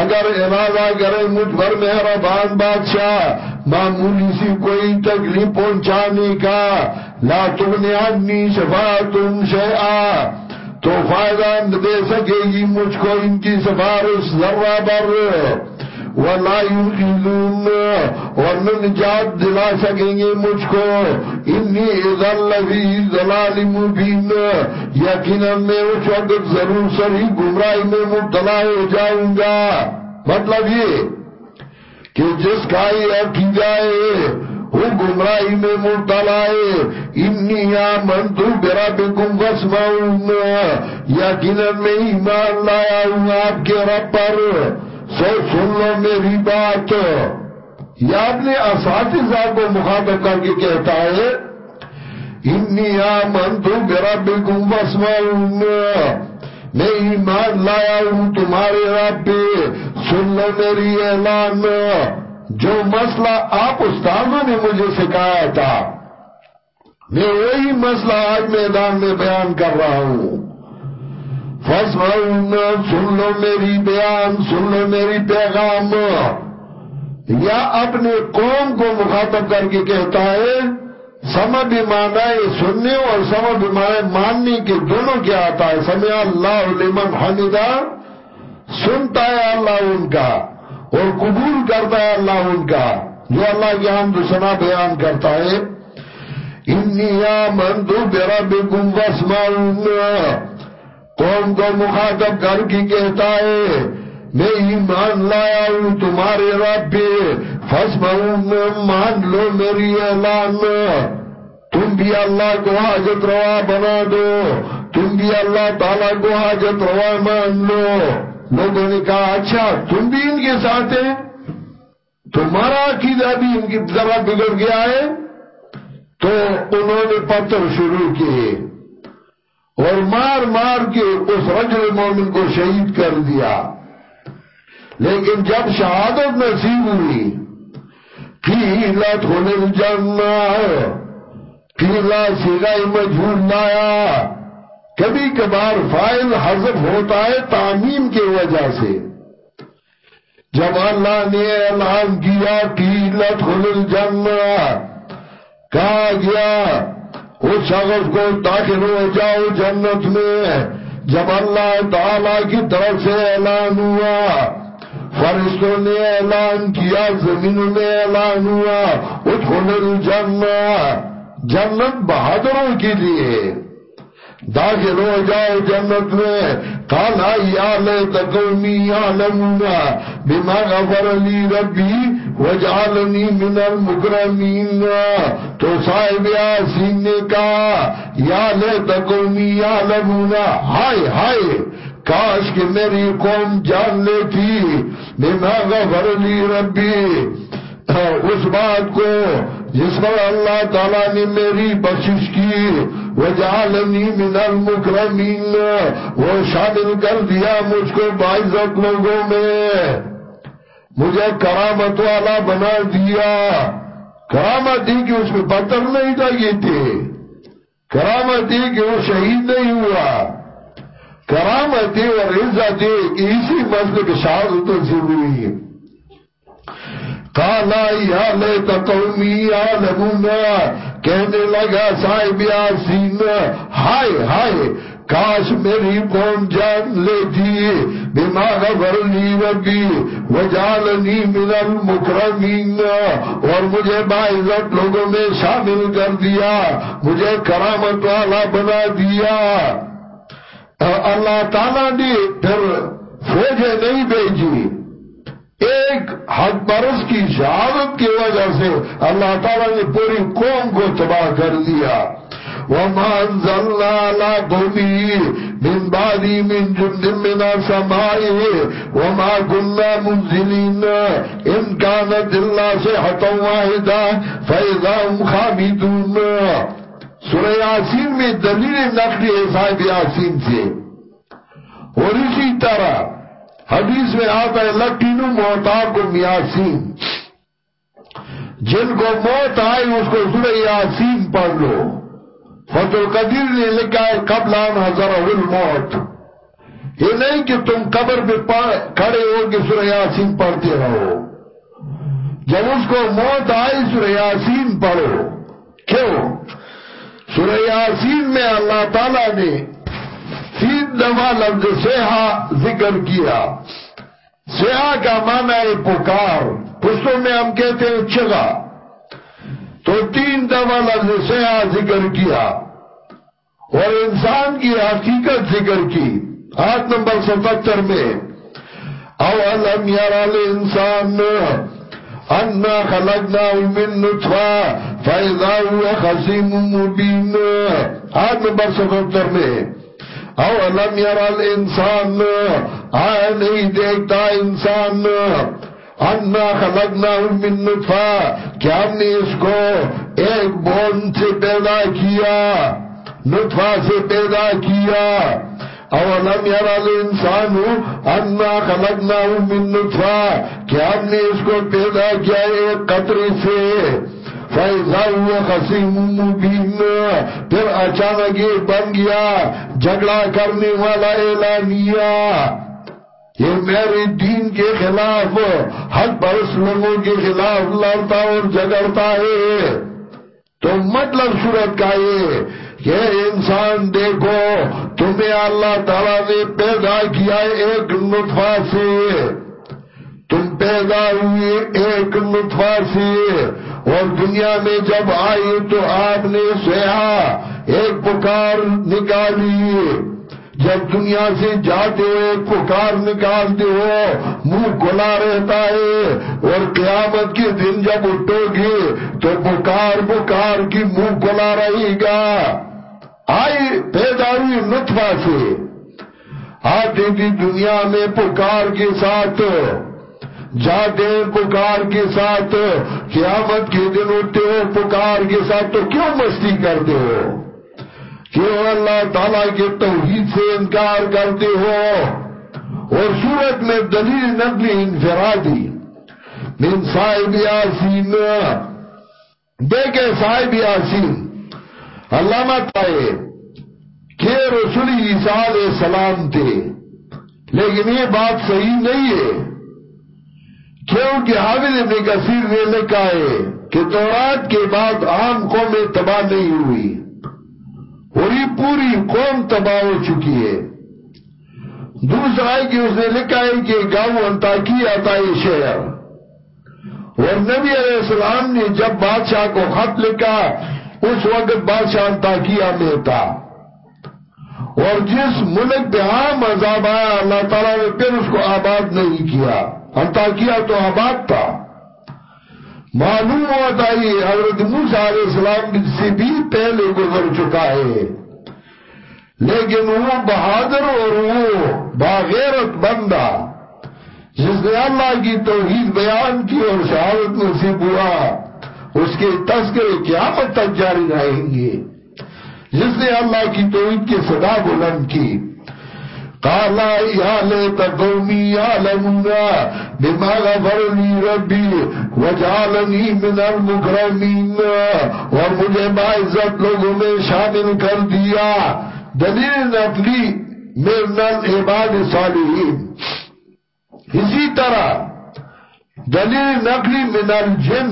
اگر ارادہ کرے مجھ پر مہربان بادشاہ، معمولی سی کوئی تکلیف پہنچانے کا۔ لا تغنی عنی شفاعتم شیعہ تو فائدہ دے سکے گی مجھ کو ان کی سفارش ذرہ بر۔ ولا ينقذون اور نجات دلا سکیں گے مجھ کو۔ انی اذا الذی ضلال مبین یقینا میں اس وقت ضرور سری گمراہی میں مبتلا ہو جاؤں گا۔ مطلب یہ کہ جس کا یہ عقیدہ ہے وہ گمراہی میں مبتلا ہے۔ انی آمنتو بربکم فاسمعون یقینا میں ایمان لایا ہوں آپ کے رب پر۔ سو سن لو میری بات۔ یہ اپنے اساتذہ کو مخاطب کر کے کہتا ہے، انی آمنتو بربکم فاسمعون میں ایمان لایا ہوں تمہارے رب پہ۔ سن لو میری اعلان۔ جو مسئلہ آپ استادوں نے مجھے سکھایا تھا، میں وہی مسئلہ آج میدان میں بیان کر رہا ہوں۔ فسمعون سن لو میری بیان، سن لو میری پیغام۔ یا اپنے قوم کو مخاطب کر کے کہتا ہے، سمجھ بھی مانا ہے سننے اور سمجھ بھی مانا ماننے کے دونوں کیا آتا ہے۔ سمع اللہ لمن حمدہ سنتا ہے اللہ ان کا۔ اور قبول کرتا ہے اللہ ان کا۔ جو اللہ کی حمد سنا بیان کرتا ہے انی آمنتو بربکم واسمعون قوم کو مخاطب کر کی کہتا ہے، میں ایمان لایا ہوں، تمہارے رب پہ۔ فسمعون مان لو میری اعلان۔ تم بھی اللہ کو حاجت روا بنا دو۔ تم بھی اللہ تعالیٰ کو حاجت روا مان لو۔ لوگوں نے کہا اچھا تم بھی ان کے ساتھ ہیں؟ تمہارا عقیدہ بھی ان کی طرح بگڑ گیا ہے؟ تو انہوں نے پتھر شروع کیے اور مار مار کے اس رجل مومن کو شہید کر دیا۔ لیکن جب شہادت نصیب ہوئی، قیلت ہونے جنہ قیلہ سیگائی مجھول لایا کبھی کبھار فائل حضب ہوتا ہے تعمیم کے وجہ سے۔ جب اللہ نے اعلان کیا قیلت ہونے جنہ کہا گیا، اس شخص کو داخل ہو جاؤ جنت میں۔ جب اللہ تعالی کی طرف سے اعلان ہوا۔ فرشتوں نے اعلان کیا زمینوں نے اعلان ہوا۔ ادخل الجنہ۔ جنت بہادروں کے لیے۔ داخل ہو جاؤ جنت میں کالا یا لیت قومی یعلمون بما غفر لی ربی، وجعلنی من المکرمین تو صاحب یاسین نے کہا یا لیت قومی یعلمون ہائے ہائے، کاش کہ میری قوم جان لیتی بما غفر لی ربی۔ اس بات کو جس پر اللہ تعالیٰ نے میری بخشش کی۔ وجعلنی من المکرمین وہ شامل کر دیا مجھ کو باعزت لوگوں میں۔ مجھے کرامت والا بنا دیا۔ کرامت دی کہ اس میں پتھر نہیں لگی تھے کرامت دی کہ وہ شہید نہیں ہوا۔ کرامت دی اور عزت دی اسی مسئلے کے شہادت سے ہوئی۔ کالا یا لیت قومی آلمون کہنے لگا صاحب یاسین، ہائے ہائے، کاش میری قوم جان لیتی بما غفر لی ربی، وجالنی من المکرمین، اور مجھے باعزت لوگوں میں شامل کر دیا، مجھے کرامت والا بنا دیا۔ اللہ تعالیٰ نے پھر فوجیں نہیں بیجی ایک حق برس کی شہادت کی وجہ سے اللہ تعالیٰ نے پوری قوم کو تباہ کر دیا۔ وَمَا انزَلْنَا عَلَىٰ قَوْمِهِ مِنْ بَعْدِي مِنْ جُنْدٍ مِنَ السَّمَاءِ وَمَا كُنَّا مُنزِلِينَ إِنْ كَانَتِ اللَّهِ صِحَةً وَاحِدًا فَإِذَا هُمْ خَامِدُونَ سورہ یاسین میں دلیل نقلی ہے صاحب یاسین سے۔ اور اسی طرح حدیث میں آتا ہے لٹینو موتا کو میاسین جن کو موت آئی، اس کو سورہ یاسین پڑھ لو۔ فتح القدیر نے لکھا ہے، قبل آن حضر الموت۔ یہ نہیں کہ تم قبر پہ کھڑے ہو کہ سورہ یاسین پڑھتے رہو۔ جب اس کو موت آئی، سورہ یاسین پڑھو۔ کیوں؟ سورہ یاسین میں اللہ تعالیٰ نے تین دفعہ لفظ سیحا ذکر کیا۔ سیحا کا معنی ہے پکار۔ پشتوں میں ہم کہتے ہیں چگا۔ تو تین دفعہ لفظ سیحا ذکر کیا۔ اور انسان کی حقیقت ذکر کی۔ آٹھ نمبر ستتر میں اولم یرال انسان انا خلقنا من نطفہ فیضا ہوا خسیم مبین۔ آٹھ نمبر ستتر میں اولم یرال انسان آیا نہیں دیکھتا انسان انا خلقنا من نطفہ کیا ہم نے اس کو ایک بون سے پیدا کیا، نطفہ سے پیدا کیا۔ اولم یرال انسان انا خلقنا من نطفہ کیا ہم نے اس کو پیدا کیا ایک قطرے سے۔ فیضا ہوا خسیم مبین پھر اچانک یہ بن گیا، جھگڑا کرنے والا اعلانیہ۔ یہ میرے دین کے خلاف، حق پرس لوگوں کے خلاف لڑتا اور جگڑتا ہے۔ تو مطلب صورت کا یہ کہ انسان دیکھو، تمہیں اللہ تعالیٰ نے پیدا کیا ایک نطفہ سے۔ پیدا ہوئے ایک نطفہ سے اور دنیا میں جب آئی تو آپ نے سیاہ ایک پکار نکالی۔ جب دنیا سے جاتے ہو ایک پکار نکالتے ہو، منہ کھلا رہتا ہے۔ اور قیامت کے دن جب اٹھو گے تو پکار پکار کی منہ کھلا رہے گا۔ آئی پیدا ہوئی نطفہ سے آتی تھی دنیا میں پکار کے ساتھ۔ جاتے پکار کے ساتھ، قیامت کے دن اٹھتے ہو پکار کے ساتھ، تو کیوں مستی کرتے ہو؟ کیوں اللہ تعالیٰ کے توحید سے انکار کرتے ہو؟ اور صورت میں دلیل نقلی انفرادی، من صاحب یاسین۔ دیکھے صاحب یاسین، علامہ تائے کہ رسول عیسیٰ علیہ السلام تھے، لیکن یہ بات صحیح نہیں ہے۔ کیونکہ حافظ ابن کثیر نے لکھا ہے کہ دورات کے بعد عام قوم تباہ نہیں ہوئی۔ اور یہ پوری قوم تباہ ہو چکی ہے۔ دوسرا ہے کہ اس نے لکھا ہے کہ گاؤں انتاکی آتا ہے شہر۔ اور نبی علیہ السلام نے جب بادشاہ کو خط لکھا اس وقت بادشاہ انتاکیہ میں تھا۔ اور جس ملک پہ عام عذاب آیا، اللہ تعالیٰ نے پھر اس کو آباد نہیں کیا۔ انتاکیہ تو آباد تھا۔ معلوم ہوتا ہی حضرت موسیٰ علیہ السلام سے بھی پہلے گزر چکا ہے۔ لیکن وہ بہادر اور وہ باغیرت بندہ، جس نے اللہ کی توحید بیان کی اور شہادت نصیب ہوا، اس کے تذکرے قیامت تک جاری رہیں گے۔ جس نے اللہ کی توحید کے صدا بلند کی۔ قالا یا لیت قومی یعلمونا بما غفر لی ربی وجعلنی من المکرمین اور مجھے باعزت لوگوں میں شامل کر دیا۔ دلیل نقلی من العباد صالحین۔ اسی طرح دلیل نقلی من الجن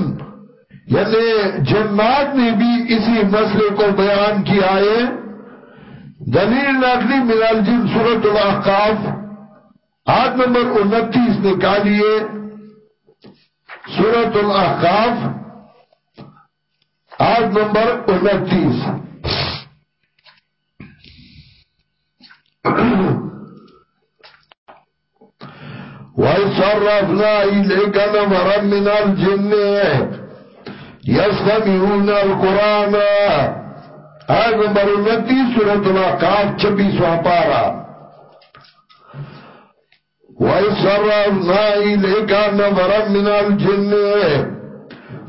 یعنی جنات نے بھی اسی مسئلے کو بیان کیا ہے۔ دلیل نقلی من الجن سورت الأحقاف آٹھ نمبر انتیس نکالیے سورت الأحقاف آٹھ نمبر انتیس۔ وَيْصَرَّفْنَا إِلَيْكَ نَمَرًا مِنَ الْجِنِّ يَسْتَمِعُونَ الْقُرْآنَ آیت نمبر انتیس سورت الاقاف چھبیسواں پارا وَإِسْرَرْنَا إِلَيْكَ نَفَرًا مِنَ الْجِنِّ۔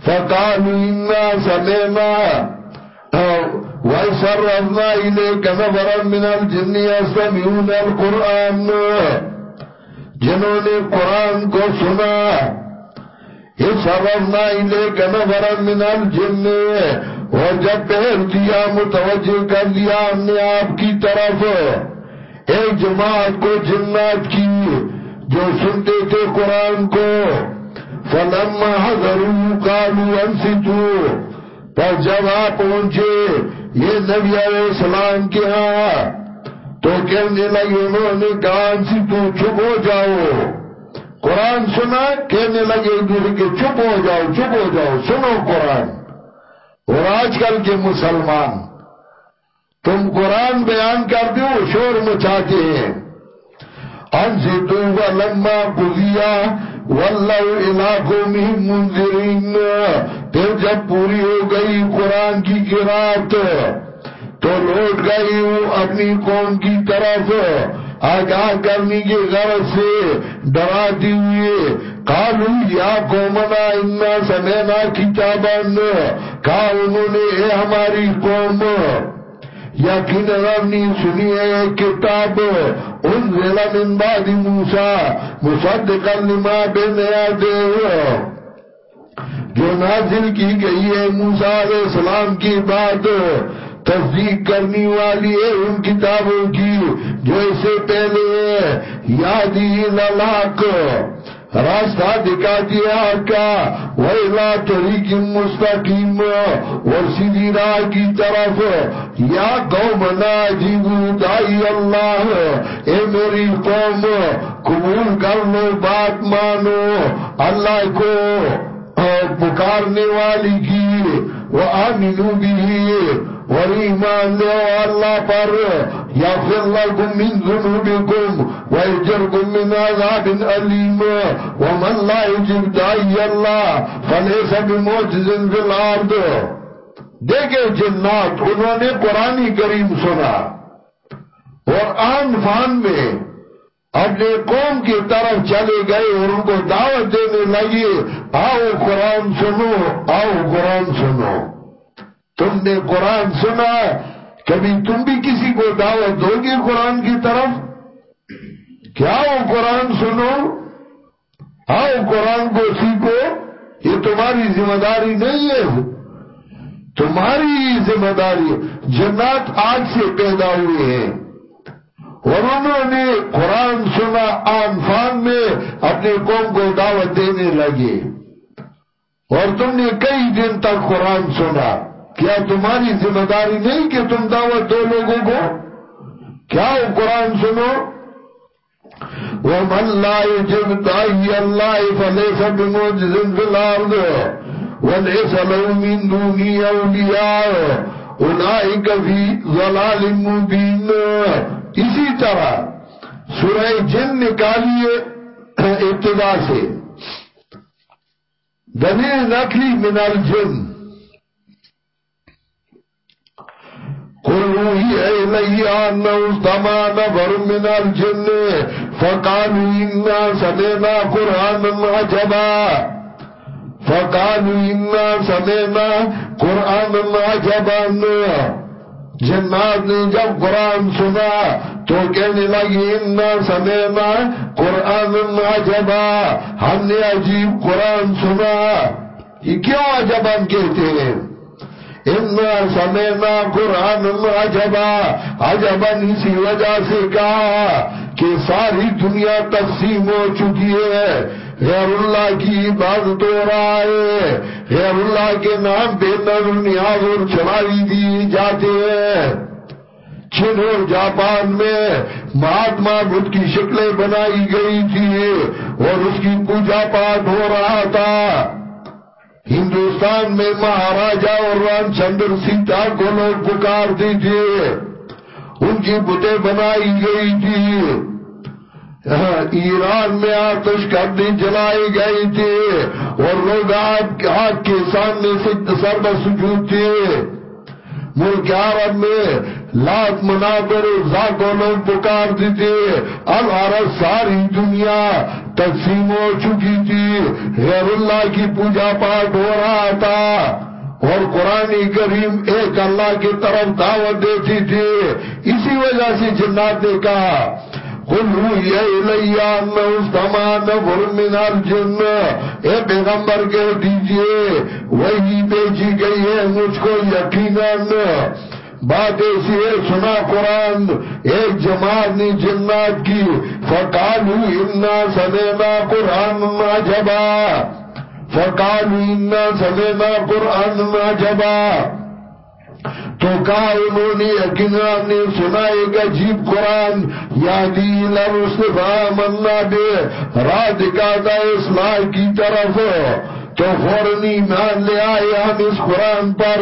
فَقَالُوا إِنَّا سَمِعْنَا۔ وَإِسْرَرْنَا إِلَيْكَ نَفَرًا مِنَ الْجِنِّ يَسْتَمِعُونَ الْقُرْآنَ۔ جنہوں نے قرآن کو سنا۔ اس سبب نہ کا نظر من الجن۔ اور جب پہر دیا متوجہ کر دیا ہم نے آپ کی طرف۔ ایک جماعت کو، جنات کی، جو سنتے تھے قرآن کو۔ فلما حضروا قالوا انسجوا پر جب آپ پہنچے، یہ نبی علیہ السلام کے ہاں تو کہنے لگے، انہوں نے کہا انسجوا چپ ہو جاؤ۔ قرآن سنا، کہنے لگے دوسرے کے چپ ہو جاؤ، چپ ہو جاؤ، سنو قرآن۔ اور آج کل کے مسلمان تم قرآن بیان کر دو شور مچاتے ہیں۔ انسجوا ولما قضیا واللو الہ منذرین۔ پھر جب پوری ہو گئی قرآن کی قرآت تو لوٹ گئی اپنی قوم کی طرف۔ آگاہ کرنے کے غرض سے ڈراتی ہوئے قالو یا قومنا انا سمینا کتابا کہا انہوں نے اے ہماری قوم، یقین رانی سنی ہے کتاب۔ انزل من بعد موسیٰ مصدقا لما بین یادے جو نازل کی گئی ہے موسیٰ علیہ السلام کی بات، تصدیق کرنی والی ہے ان کتابوں کی، جو اسے پہلے ہے یادی للاک۔ راستہ دکھا دیا کا ویلا طریق مستقیم اور سیدھی راہ کی طرف یا قوم ناجیبو دائی اللہ اے میری قوم، قبول کر لو بات مانو۔ اللہ کو پکارنے والی کی وَآمِنُوا بِهِ اور ایمان لے اللہ پر یا فر من ذنوبکم ویجرکم من عذاب علیم ومن لا یجب دائی اللہ فلیس بموجز فی الارد دیکھے جنات، انہوں نے قرآن کریم سنا۔ اور آن فان میں اپنے قوم کی طرف چلے گئے اور ان کو دعوت دینے لگے، آؤ قرآن سنو، آؤ قرآن سنو۔ تم نے قرآن سنا، کبھی تم بھی کسی کو دعوت دو گے قرآن کی طرف؟ کیا ہو قرآن سنو؟ آؤ قرآن کو سیکھو، یہ تمہاری ذمہ داری نہیں ہے۔ تمہاری ذمہ داری جنات آج سے پیدا ہوئے ہیں۔ انہوں نے قرآن سنا آن فان میں اپنے قوم کو دعوت دینے لگے۔ اور تم نے کئی دن تک قرآن سنا۔ کیا تمہاری ذمہ داری نہیں کہ تم دعوت دو لوگوں کو؟ کیا وہ قرآن سنو؟ وَمَنْ لَا يُجِبْ تَعِيَ اللَّهِ فَلَيْسَ بِمُوجِزٍ فِي الْأَرْضِ وَلَيْسَ لَهُ مِن دُونِهِ أَوْلِيَاءُ أُولَئِكَ فِي ضَلَالٍ مُبِينٍ اسی طرح سورہ جن نکالیے ابتدا سے۔ دلیل نقلی من الجن۔ قل روحي إلي أنه استمع نفر من الجن، فقالوا إنا سمعنا قرآنا عجبا۔ فقالوا إنا سمعنا قرآنا عجبا۔ جنات نے جب قرآن سنا تو کہنے لگی، انا سمینا قرآن عجبا. ہم نے عجیب قرآن سنا۔ یہ کیوں عجبان کہتے ہیں؟ انا سمینا قرآن عجبا. عجبا اسی وجہ سے کہا کہ ساری دنیا تقسیم ہو چکی ہے۔ غیر اللہ کی عبادت ہو رہا ہے۔ غیر اللہ کے نام بے نظر نیاز اور چلائی دی جاتے ہیں چین اور جاپان میں مہاتما بدھ کی شکلیں بنائی گئی تھی اور اس کی پوجا پاٹ ہو رہا تھا۔ ہندوستان میں مہاراجا اور رام چندر سیتا کو لوگ پکارتی تھے ان کی بتیں بنائی گئی تھی۔ ہاں، ایران میں آتش کردی جلائی گئی تھی اور لوگ آگ کے سامنے سے سر سجود تھے۔ ملک عرب میں لات منابر ذاتوں لوگ پکار دی تھے اب عرب ساری دنیا تقسیم ہو چکی تھی۔ غیر اللہ کی پوجا پاٹ ہو رہا تھا۔ اور قرآن کریم ایک اللہ کی طرف دعوت دیتی تھی۔ اسی وجہ سے جنات نے کہا قلو یا الیہ انہو استمان فرمن الجن. اے پیغمبر کہہ دیجیے، وہی بیجی گئی ہے مجھ کو یقیناً۔ بات ایسی ہے، سنا قرآن ایک جماعت نے جنات کی فقالو انا سمینا قرآن ما جبا فقالو انا سمینا قرآن ما جبا تو کہا انہوں نے یقینا نے سنا ایک عجیب قرآن یادی لرصفا مننا بے راہ دکھاتا اصلاح کی طرف۔ تو فورنی ایمان لے آئے ہم اس قرآن پر۔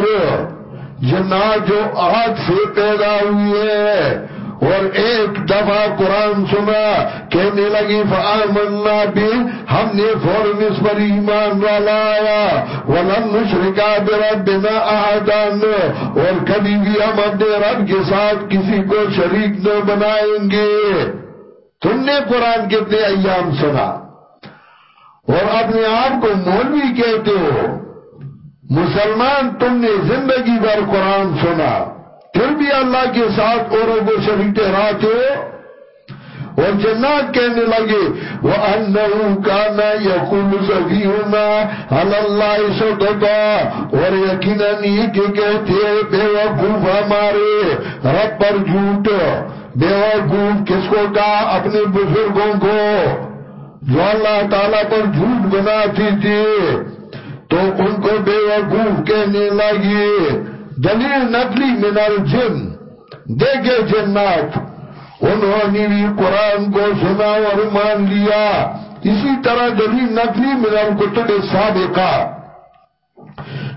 جنا جو آج سے پیدا ہوئی ہے۔ اور ایک دفعہ قرآن سنا کہنے لگی، فآمنا بھی ہم نے فوراً اس پر ایمان والا آیا۔ وَلَن نُشْرِكَا بِرَبِّنَا أَحَدًا، اور کبھی بھی ہم اپنے رب کے ساتھ کسی کو شریک نہ بنائیں گے۔ تم نے قرآن کتنے ایام سنا۔ اور اپنے آپ کو مولوی کہتے ہو۔ مسلمان تم نے زندگی بھر قرآن سنا۔ پھر بھی اللہ کے ساتھ اوروں کو شریک ٹھہراتے ہو اور جنات کہنے لگے، وَأَنَّهُ كَانَ يَقُولُ سَفِيهُنَا عَلَى اللَّهِ صَدَقًا اور یقیناً یہ کہ کہتے ہیں، بے وقوف ہمارے رب پر جھوٹ، بے وقوف کس کو کہا؟ اپنے بزرگوں کو جو اللہ تعالیٰ پر جھوٹ بناتی تھی، تو ان کو بے وقوف کہنے لگی دلیل نقلی من الجن دیکھے جنات۔ انہوں نے بھی قرآن کو سنا اور مان لیا۔ اسی طرح دلیل نقلی من الکتب سابقہ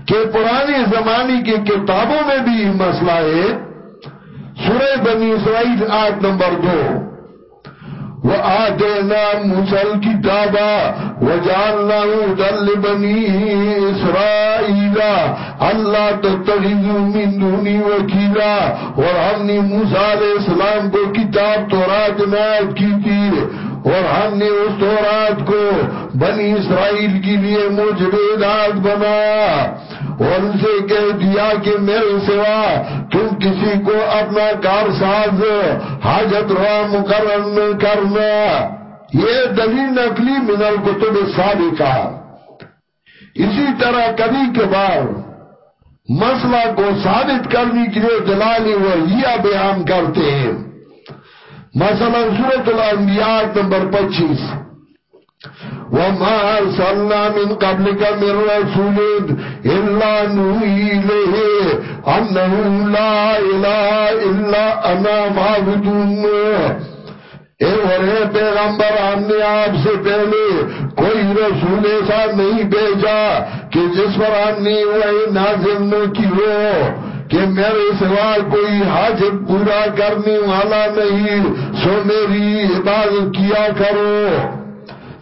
کہ پرانے زمانے کی کتابوں میں بھی مسئلہ ہے۔ سورہ بنی اسرائیل آیت نمبر دو۔ وآتينا موسى الكتاب وجعلناه هدى لبني إسرائيل اللہ تتخذوا من دونی وکیلا. اور ہم نے موسیٰ علیہ السلام کو کتاب تورات نائت کی تھی. اور ہم نے اس تورات کو بنی اسرائیل کے لیے مجردات بنایا اور ان سے کہہ دیا کہ میرے سوا تم کسی کو اپنا کار ساز حاجت روا مقرر کرنا۔ یہ دلیل نقلی من الکتب سابقہ اسی طرح کبھی کبھار مسئلہ کو ثابت کرنے کے لیے دلالی وحیہ بیان کرتے ہیں۔ مثلا سورة الانبیاء نمبر پچیس۔ وما ارسلنا من قبلك من رسول الا نوحي اليه انه لا اله الا انا فاعبدون۔ اے ورے پیغمبر، ہم نے آپ سے پہلے کوئی رسول ایسا نہیں بھیجا کہ جس پر ہم نے وہی نازل نہ کی ہو، کہ میرے سوا کوئی حاجت پورا کرنے والا نہیں، سو میری عبادت کیا کرو۔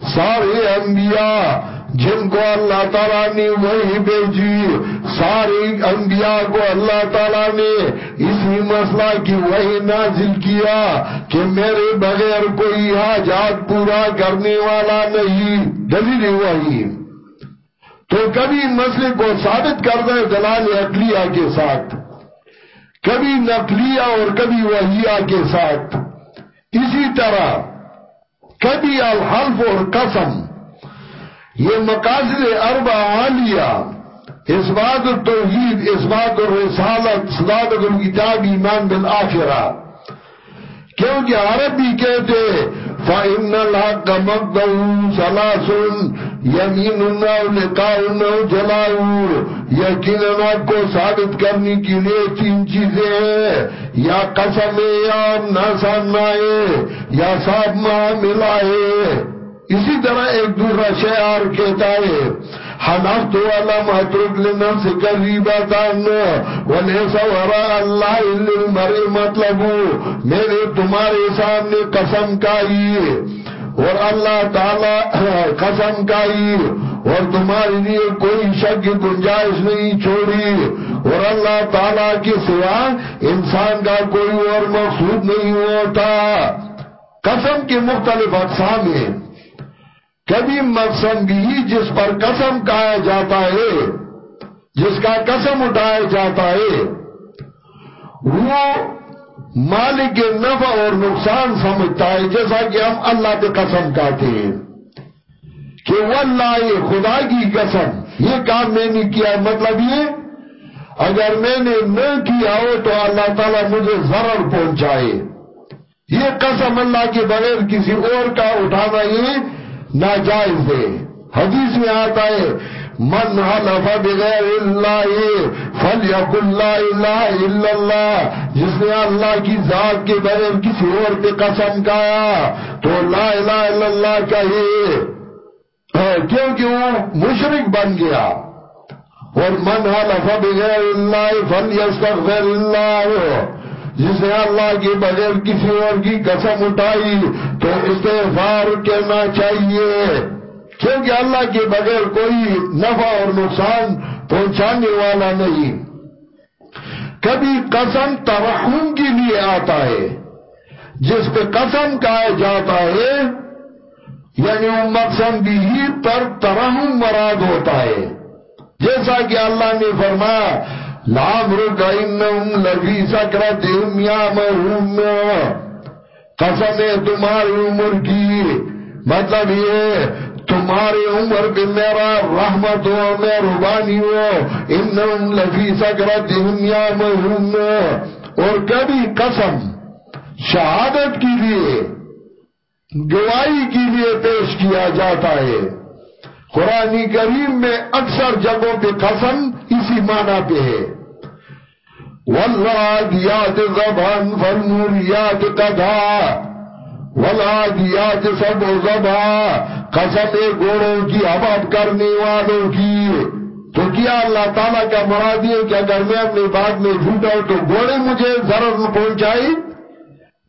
سارے انبیاء جن کو اللہ تعالیٰ نے وہی بیجی سارے انبیاء کو اللہ تعالیٰ نے اسی مسئلہ کی وہی نازل کیا کہ میرے بغیر کوئی حاجات پورا کرنے والا نہیں۔ دلیل وہی تو کبھی مسئلے کو ثابت کر دیں دلال اقلیہ کے ساتھ، کبھی نقلیہ اور کبھی وحیہ کے ساتھ۔ اسی طرح کبھی الحلف اور قسم۔ یہ مقاصد اربع عالیہ۔ اثبات التوحید اثبات الرسالت صدادت الكتاب ایمان بالآخرہ کیونکہ عربی کہتے فَإِنَّ الْحَقَّ مَقْدَهُ سَلَاسٌ يَمِينُنَّا وْلِقَاؤُنَّا جَلَاؤُ یقیناً آپ کو ثابت کرنے کے لیے تین چیزیں ہیں. یا قسم ہے، یا ناسانائے یا صاحب معاملہ ہے اسی طرح ایک دوسرا شعر کہتا ہے، حنفت ولم اترك لنفسك غیبتان ولیسا وراء اللہ للمرء مطلب. میں نے تمہارے سامنے قسم کائی اور اللہ تعالی قسم کائی اور تمہارے لیے کوئی شک کی گنجائش نہیں چھوڑی۔ اور اللہ تعالی کے سوا انسان کا کوئی اور مقصود نہیں ہوتا۔ قسم کے مختلف اقسام ہیں۔ کبھی مقصد بھی جس پر قسم کہا جاتا ہے، جس کا قسم اٹھایا جاتا ہے، وہ مالک نفع اور نقصان سمجھتا ہے، جیسا کہ ہم اللہ کے قسم کہتے ہیں کہ واللہ خدا کی قسم، یہ کام میں نے کیا مطلب یہ اگر میں نے نہ کیا ہو تو اللہ تعالیٰ مجھے ضرر پہنچائے۔ یہ قسم اللہ کے بغیر کسی اور کا اٹھانا یہ ناجائز ہے۔ حدیث میں آتا ہے من حلف بغیر اللہ فلیقل لا الہ الا اللہ، جس نے اللہ کی ذات کے بغیر کسی اور پہ قسم کہا تو لا الہ الا اللہ کہے۔ کیونکہ وہ مشرک بن گیا۔ اور من حلف بغیر اللہ فلیستغفر اللہ، جس نے اللہ کے بغیر کسی اور کی قسم اٹھائی، تو استغفار کہنا چاہیے۔ کیونکہ اللہ کے بغیر کوئی نفع اور نقصان پہنچانے والا نہیں۔ کبھی قسم ترحم کے لیے آتا ہے۔ جس پہ قسم کہا جاتا ہے یعنی مقصد بھی پر ترحم مراد ہوتا ہے۔ جیسا کہ اللہ نے فرمایا لام رکھا لفی سکرت یا مرحوم۔ قسم ہے تمہاری عمر کی۔ مطلب یہ تمہاری عمر پہ میرا رحمت ہو مہربانی ہو انہم لفی سکرت یا محوم اور کبھی قسم شہادت کے لیے گواہی کے لیے پیش کیا جاتا ہے۔ قرآن کریم میں اکثر جگہوں پہ قسم اسی معنی پہ ہے۔ والرادیات زبان فالموریات قدھا والعادیات سب و زبا۔ قسم گوڑوں کی عباد کرنے والوں کی۔ تو کیا اللہ تعالیٰ کا مراد ہے کہ اگر میں اپنی بات میں جھوٹا ہوں تو گوڑے مجھے ضرر پہنچائی؟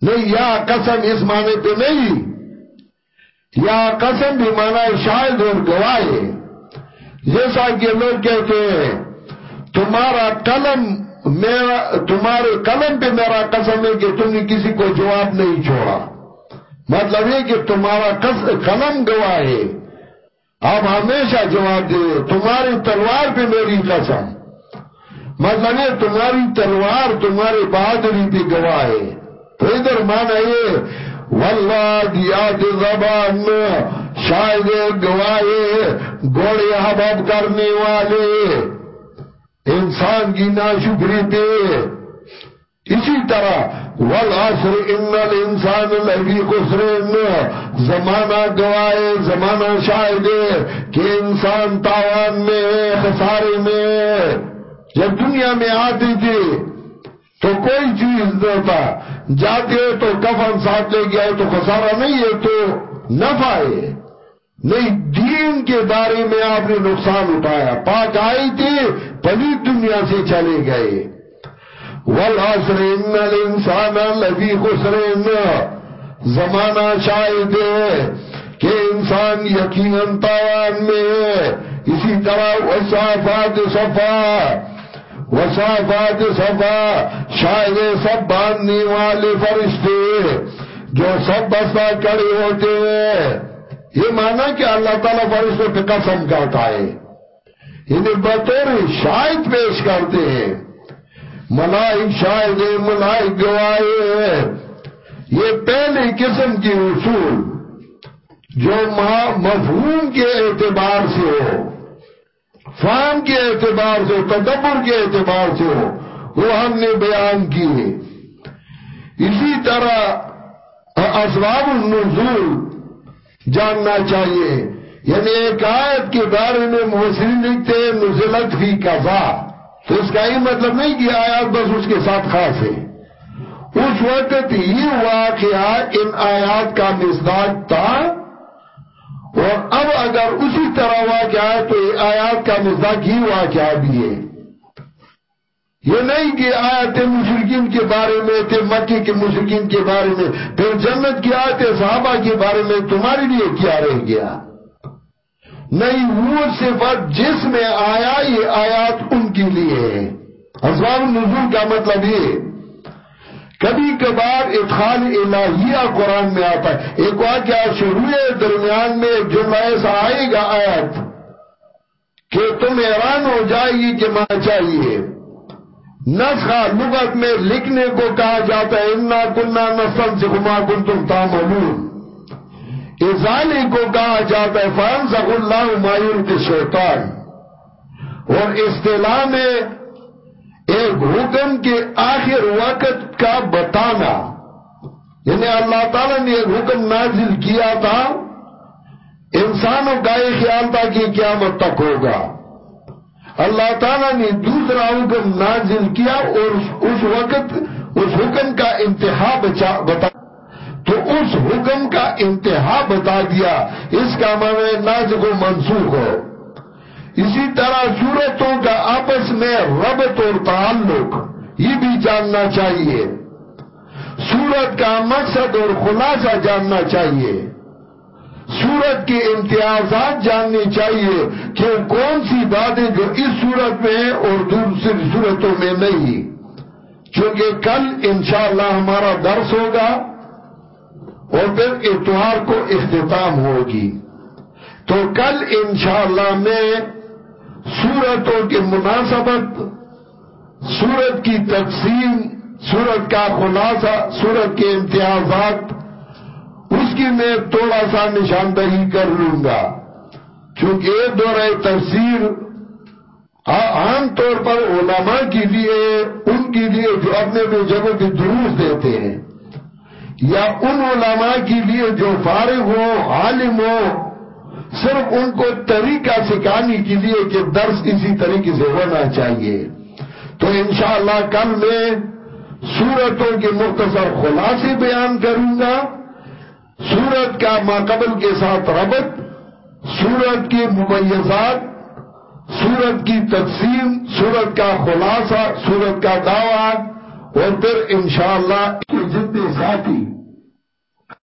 نہیں، یا قسم اس معنی پہ نہیں۔ یا قسم بھی معنی شاید اور گواہ جیسا کہ لوگ کہتے ہیں، تمہارا قلم میرا، تمہارے قلم پہ میرا قسم ہے کہ تم نے کسی کو جواب نہیں چھوڑا۔ مطلب یہ کہ تمہارا قلم گواہ ہے۔ آپ ہمیشہ جواب دے تمہاری تلوار پہ میری قسم۔ مطلب یہ تمہاری تلوار تمہاری بہادری پہ گواہ ہے۔ تو ادھر مانا یہ، واللہ دیات زبان شاید گواہ گوڑے حباب کرنے والے۔ انسان کی ناشکری پہ اسی طرح، والعصر ان الانسان لفی خسرین زمانہ گوائے زمانہ شاہد کہ انسان تاوان میں خسارے میں جب دنیا میں آتی تھی، تو کوئی چیز دیتا جاتے تو کفن ساتھ لے گیا تو خسارہ نہیں ہے، تو نفع ہے۔ نہیں، دین کے بارے میں آپ نے نقصان اٹھایا۔ پاک آئی تھی پلی دنیا سے چلے گئے۔ والعصر ان الانسان لفی خسرین زمانہ شاہد ہے کہ انسان یقیناً تاوان میں ہے. اسی طرح وصافات صفا وصافات صفا شاہد سب باندھنے والے فرشتے جو سب بستا کڑے ہوتے ہیں. یہ مانا کہ اللہ تعالیٰ فرشتوں پہ قسم کرتا ہے. انہیں بطور شاید پیش کرتے ہیں. ملائک شاہد ملائک گواہے یہ پہلی قسم کی اصول جو مفہوم کے اعتبار سے ہو فام کے اعتبار سے تدبر کے اعتبار سے ہو، وہ ہم نے بیان کیے اسی طرح اسباب النزول جاننا چاہیے یعنی ایک آیت کے بارے میں محسن لکھتے نزلت فی قضا تو اس کا یہ مطلب نہیں کہ آیات بس اس کے ساتھ خاص ہے۔ اس وقت یہ واقعہ ان آیات کا مزداج تھا۔ اور اب اگر اسی طرح واقعہ ہے تو یہ آیات کا مزداج ہی واقعہ بھی ہے۔ یہ نہیں کہ آیات مشرقین کے بارے میں تھے مکی کے مشرقین کے بارے میں، پھر جنت کی آیت صحابہ کے بارے میں تمہارے لیے کیا رہ گیا۔ نہیں وہ صفت جس میں آیا، یہ آیات ان کے لیے ہے اسباب النزول کا مطلب یہ، کبھی کبھار ادخال الہیہ قرآن میں آتا ہے۔ ایک واقعہ شروع درمیان میں جو ایسا آئے گا آیت کہ تم حیران ہو جائے گی کہ ماں چاہیے۔ نسخہ لغت میں لکھنے کو کہا جاتا ہے، انا کننا نسل سے گما کن تم تاملون ازالی کو کہا جاتا ہے فانس اللہ مایون کے شیطان اور اصطلاح میں ایک حکم کے آخر وقت کا بتانا۔ یعنی اللہ تعالیٰ نے ایک حکم نازل کیا تھا۔ انسانوں کا یہ خیال تھا کہ قیامت تک ہوگا۔ اللہ تعالیٰ نے دوسرا حکم نازل کیا اور اس وقت اس حکم کا انتہا بتا تو اس حکم کا انتہا بتا دیا۔ اس کا معنی نازل و منسوخ ہو۔ اسی طرح صورتوں کا آپس میں ربط اور تعلق، یہ بھی جاننا چاہیے۔ سورت کا مقصد اور خلاصہ جاننا چاہیے۔ سورت کے امتیازات جاننے چاہیے کہ کون سی باتیں جو اس صورت میں ہیں اور دوسری صورتوں میں نہیں۔ چونکہ کل انشاءاللہ ہمارا درس ہوگا۔ اور پھر اتوار کو اختتام ہوگی۔ تو کل انشاءاللہ میں سورتوں کے مناسبت، سورت کی تقسیم، سورت کا خلاصہ، سورت کے امتیازات، اس کی میں تھوڑا سا نشاندہی کر لوں گا۔ چونکہ دورہ تفسیر عام طور پر علماء کے لیے، ان کے لیے جو اپنے میں جگہ کی دروس دیتے ہیں۔ یا ان علماء کے لیے جو فارغ ہو، عالم ہو، صرف ان کو طریقہ سکھانے کے لیے کہ درس اسی طریقے سے ہونا چاہیے۔ تو انشاءاللہ کل میں سورتوں کے مختصر خلاصے بیان کروں گا۔ سورت کا ماقبل کے ساتھ ربط سورت کے ممیزات، سورت کی تقسیم، سورت کا خلاصہ، سورت کا دعویٰ اور پھر انشاءاللہ جتنے ساتھی